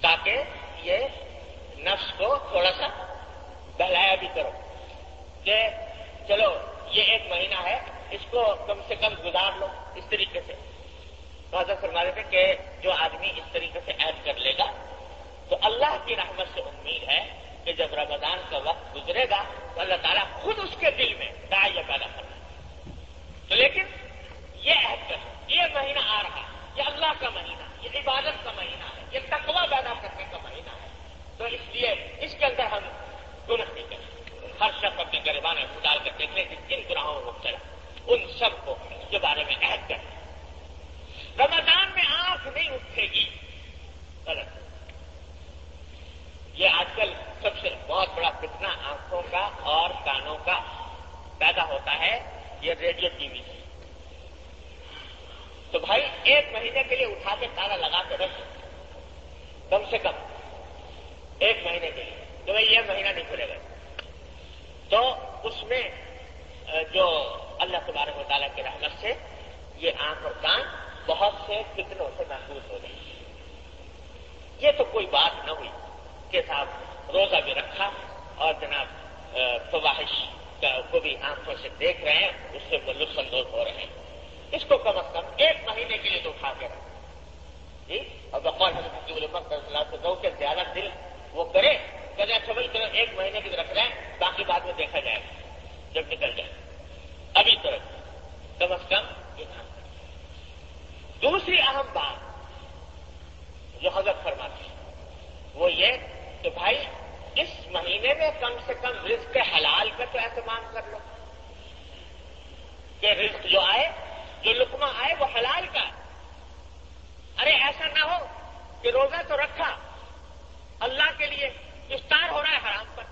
تاکہ یہ نفس کو تھوڑا سا بہلایا بھی کرو کہ چلو، یہ ایک مہینہ ہے، اس کو کم سے کم گزار لو اس طریقے سے۔ حضرت فرما رہے تھے کہ جو آدمی اس طریقے سے ایڈ کر لے گا، تو اللہ کی رحمت سے امید ہے کہ جب رمضان کا وقت گزرے گا، تو اللہ تعالیٰ خود اس کے دل میں دائیں پیدا کرنا تو لیکن یہ عہد کر، یہ مہینہ آ رہا، یہ اللہ کا مہینہ، یہ عبادت کا مہینہ ہے، یہ تقوی پیدا کرنے کا مہینہ ہے۔ تو اس لیے اس کے اندر ہم گناہ نہیں کریں۔ ہر شخص اپنے گربان ڈال کر دیکھ لیں جن گناہوں کو چلا ان سب کو اس کے بارے میں عہد کریں رمضان میں آنکھ نہیں اٹھے گی۔ غلط۔ یہ آج کل سب سے بہت بڑا فتنہ آنکھوں کا اور کانوں کا پیدا ہوتا ہے، یہ ریڈیو ٹی وی۔ سے تو بھائی، ایک مہینے کے لیے اٹھا کے تالا لگا کے رکھ۔ کم سے کم ایک مہینے کے لیے۔ تو بھائی، یہ مہینہ نہیں کھلے گا۔ تو اس میں جو اللہ تبارک مطالعہ کی رحمت سے یہ آنکھ اور کان بہت سے فتنوں سے محفوظ ہو گئی یہ تو کوئی بات نہ ہوئی کہ صاحب روزہ بھی رکھا اور جناب فواہش کو بھی آنکھوں سے دیکھ رہے ہیں، اس سے وہ لطف اندوز ہو رہے ہیں۔ اس کو کم از کم ایک مہینے کے لیے تو اٹھا کے رکھا جی؟ اور بخار حضرت اللہ سے دو کے زیادہ دل وہ کرے کہ اچھا بھائی چلو ایک مہینے کی رکھ رہے ہیں، باقی بعد میں دیکھا جائے گا۔ جب نکل جائے۔ ابھی تو کم از کم دوسری اہم بات جو حضرت فرماتی وہ یہ کہ بھائی، اس مہینے میں کم سے کم رزق حلال کا تو اہتمام کر لو۔ کہ رزق جو آئے، جو لکما آئے، وہ حلال کا۔ ارے، ایسا نہ ہو کہ روزہ تو رکھا۔ اللہ کے لیے افطار ہو رہا ہے حرام پر۔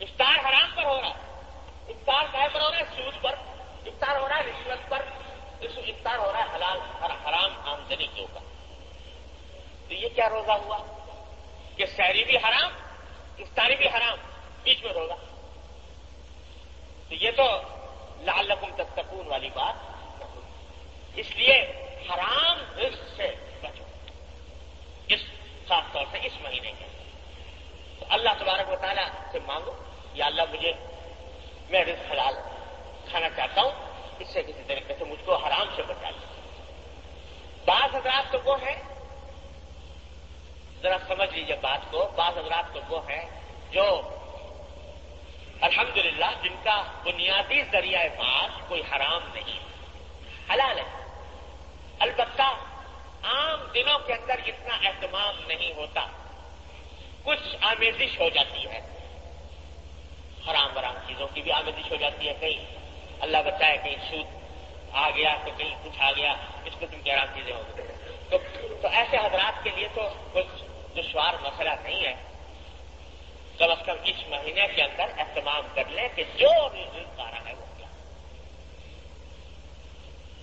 افطار حرام پر ہو رہا ہے۔ افطار کہے پر ہو رہا ہے، سود پر۔ افطار ہو رہا ہے رشوت پر۔ افطار ہو رہا ہے حلال اور حرام آمدنی کے اوپر۔ تو یہ کیا روزہ ہوا؟ کہ شہری بھی حرام، افطاری بھی حرام، بیچ میں روزہ۔ تو یہ تو لال لقم تتکون والی بات۔ اس لیے حرام رزق سے اس خاص طور سے اس مہینے کے تو اللہ تبارک و تعالیٰ سے مانگو، یا اللہ مجھے میں رزق حلال کھانا چاہتا ہوں، اس سے کسی طریقے سے مجھ کو حرام سے بچا لیں بعض حضرات تو وہ ہیں، ذرا سمجھ لیجیے بات کو، بعض حضرات تو وہ ہیں جو الحمدللہ جن کا بنیادی ذریعہ بات کوئی حرام نہیں، حلال ہے۔ البتہ عام دنوں کے اندر اتنا اہتمام نہیں ہوتا۔ کچھ آمیزش ہو جاتی ہے۔ حرام برام چیزوں کی بھی آمیزش ہو جاتی ہے۔ کہیں اللہ بچائے کہیں سود آ گیا تو کہیں کچھ آ گیا، اس قسم کی آرام چیزیں ہو گئی تو ایسے حضرات کے لیے تو کچھ دشوار مسئلہ نہیں ہے۔ کم از کم اس مہینے کے اندر اہتمام کر لیں کہ جو بھی آ رہا ہے وہ کیا۔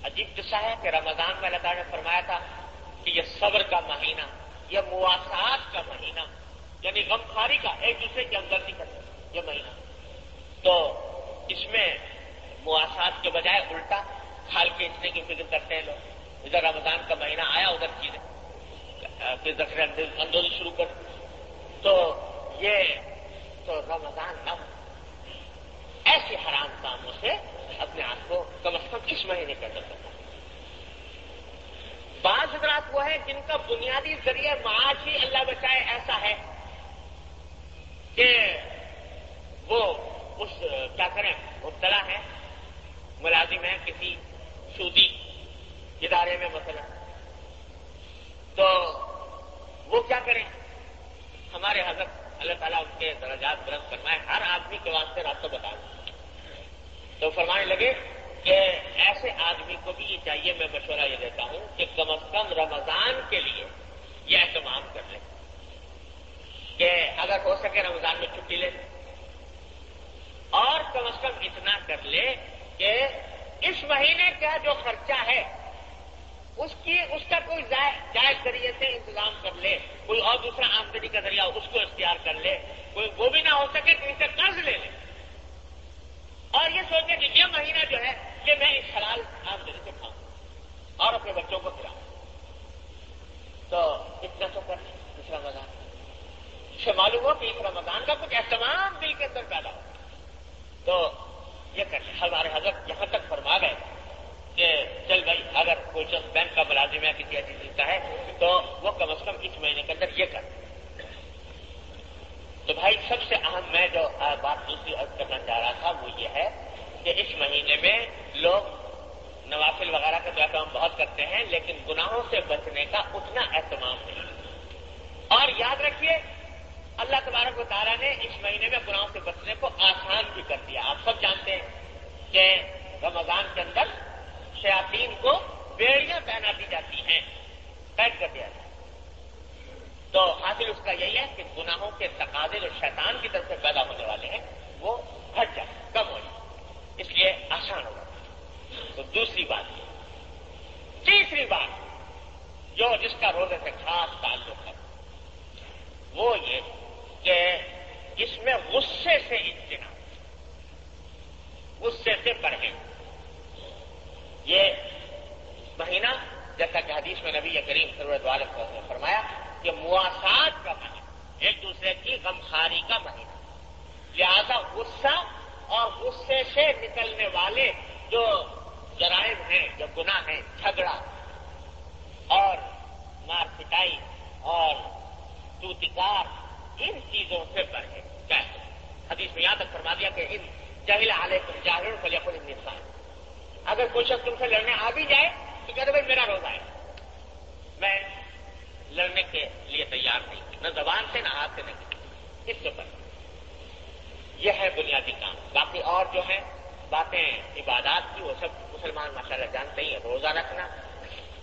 عجیب قصہ ہے کہ رمضان میں اللہ نے فرمایا تھا کہ یہ صبر کا مہینہ، یہ مواصلات کا مہینہ یعنی غمخاری کا ایک دوسرے کے اندر نہیں کرتے یہ مہینہ۔ تو اس میں مواصلات کے بجائے الٹا کھال کے اچنے کی فکر کرتے ہیں لوگ۔ ادھر رمضان کا مہینہ آیا، ادھر چیزیں پھر دسرے اندوزی شروع کر۔ تو یہ، تو رمضان نہ ایسے حرام کاموں سے اپنے آپ کو کم از کم کس مہینے کے اندر کرنا۔ بعض حضرات وہ ہیں جن کا بنیادی ذریعہ معاش ہی اللہ بچائے ایسا ہے کہ وہ اس، کیا کریں، مبتلا ہے ملازم ہے کسی سودی ادارے میں مثلا۔ تو وہ کیا کریں؟ ہمارے حضرت اللہ تعالیٰ اس کے درجات بلند فرمائے، ہر آدمی کے واسطے راستہ بتا دیں۔ تو فرمانے لگے کہ ایسے آدمی کو بھی یہ چاہیے، میں مشورہ یہ دیتا ہوں کہ کم از کم رمضان کے لیے یہ اہتمام کر لیں۔ کہ اگر ہو سکے رمضان میں چھٹی لے۔ اور کم از کم اتنا کر لے کہ اس مہینے کا جو خرچہ ہے، اس کی، اس کا کوئی جائز ذریعے سے انتظام کر لے۔ کوئی اور دوسرا آمدنی کا ذریعہ اس کو اختیار کر لے۔ کوئی، وہ بھی نہ ہو سکے تو اسے قرض لے لے۔ اور یہ سوچے کہ یہ مہینہ جو ہے یہ میں اس حلال آمدنی سے کھاؤں اور اپنے بچوں کو کھلاؤں۔ تو اتنا تو کر اس رمضان۔ اسے معلوم ہو کہ اس رمضان کا کچھ اہتمام دل کے اندر پیدا ہو۔ تو یہ کر ہمارے حضرت یہاں تک فرما گئے کہ چل بھائی، اگر کوئی شخص بینک کا ملازم ہے کسی ایسی چیز ہے، تو وہ کم از کم اس مہینے کے اندر یہ کر۔ تو بھائی، سب سے اہم میں جو بات دوسری عرض کرنا چاہ رہا تھا وہ یہ ہے کہ اس مہینے میں لوگ نوافل وغیرہ کا جو اہتمام بہت کرتے ہیں، لیکن گناہوں سے بچنے کا اتنا اہتمام نہیں۔ اور یاد رکھیے، اللہ تبارک و تعالیٰ نے اس مہینے میں گناہوں سے بچنے کو آسان بھی کر دیا۔ آپ سب جانتے ہیں کہ رمضان کے اندر شیاطین کو بیڑیاں پہنا دی جاتی ہیں، قید کر دیا جاتا تو حاصل اس کا یہی ہے کہ گناہوں کے تقاضے جو شیطان کی طرف سے پیدا ہونے والے ہیں، وہ گھٹ جائے کم ہو جائے اس لیے آسان ہوگا۔ تو دوسری بات یہ تیسری بات، جو جس کا روزے سے خاص تعلق ہے، وہ یہ کہ اس میں غصے سے اجتناب۔ غصے سے پرہیز یہ مہینہ، جیسا کہ حدیث میں نبی کریم سرورت والد نے فرمایا کہ مواسات کا مہینہ، ایک دوسرے کی غمخاری کا مہینہ۔ لہذا غصہ اور غصے سے نکلنے والے جو جرائم ہیں، جو گناہ ہیں، جھگڑا اور مار پٹائی اور توتکار ان چیزوں سے بڑھے۔ کیسے حدیث میں یہاں تک فرما دیا کہ ان جہل علیکم جاہر فلیکن انسان اگر کوئی شخص تم سے لڑنے آ بھی جائے تو کہتے بھائی میرا روزہ ہے۔ میں لڑنے کے لیے تیار نہیں۔ نہ زبان سے، نہ ہاتھ سے نہیں۔ اس سے پر یہ ہے بنیادی کام۔ باقی اور جو ہیں، باتیں عبادات کی، وہ سب مسلمان ماشاء اللہ جانتے ہی ہیں، روزہ رکھنا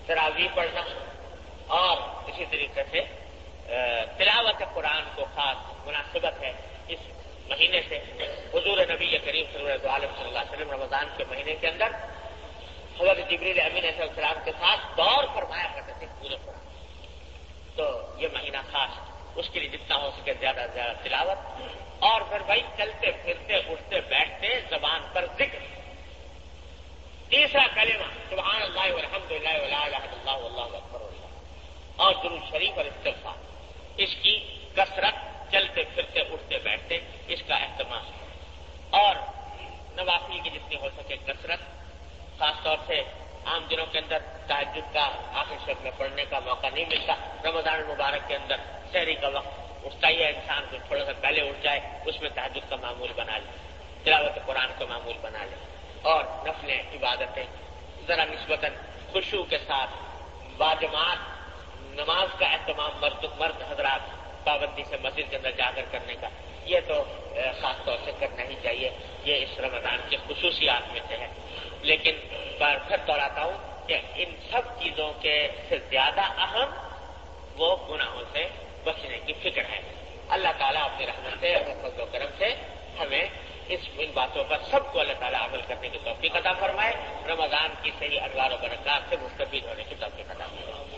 تراوی پڑھنا اور اسی طریقے سے تلاوت قرآن کو خاص مناسبت ہے۔ اس مہینے سے حضور نبی کریم صلی اللہ علیہ صلی اللہ علیہ وسلم رمضان کے مہینے کے اندر حضرت جبریل امین علیہ السلام کے ساتھ دور فرمایا کرتے تھے پورے قرآن۔ تو یہ مہینہ خاص، اس کے لیے جتنا ہو سکے زیادہ سے زیادہ تلاوت۔ اور پھر بھائی چلتے پھرتے اٹھتے بیٹھتے زبان پر ذکر۔ تیسرا کلمہ، سبحان اللہ الحمد للہ اللہ اللہ اکبر اللہ اور درو شریف اور استفاد اس کی کثرت چلتے پھرتے اٹھتے بیٹھتے اس کا اہتمام۔ اور نوافی کی جتنی ہو سکے کثرت، خاص طور سے عام دنوں کے اندر تعجب کا آخر شب میں پڑھنے کا موقع نہیں ملتا۔ رمضان المبارک کے اندر شہری کا وقت اٹھتا ہی ہے انسان کو تھوڑا سا پہلے اٹھ جائے، اس میں تحجد کا معمول بنا لے، تلاوت قرآن کا معمول بنا لے، اور نفلیں، عبادتیں، ذرا نسبتاً خوشبو کے ساتھ باجماعت نماز کا اہتمام مرد مرد حضرات پابندی سے مسجد کے اندر جا کر کرنے کا، یہ تو خاص طور سے کرنا ہی چاہیے۔ یہ اس رمضان کے خصوصیات میں سے ہے۔ لیکن پھر دوہراتا ہوں کہ ان سب چیزوں کے سے زیادہ اہم وہ گناہوں سے بچنے کی فکر ہے۔ اللہ تعالیٰ اپنی رحمت سے اپنے فضل و کرم سے ہمیں اس ان باتوں پر سب کو اللہ تعالیٰ عمل کرنے کی توفیق عطا فرمائے۔ رمضان کی صحیح ادوار و برکات سے مستفید ہونے کی توقی قطع فرمائے۔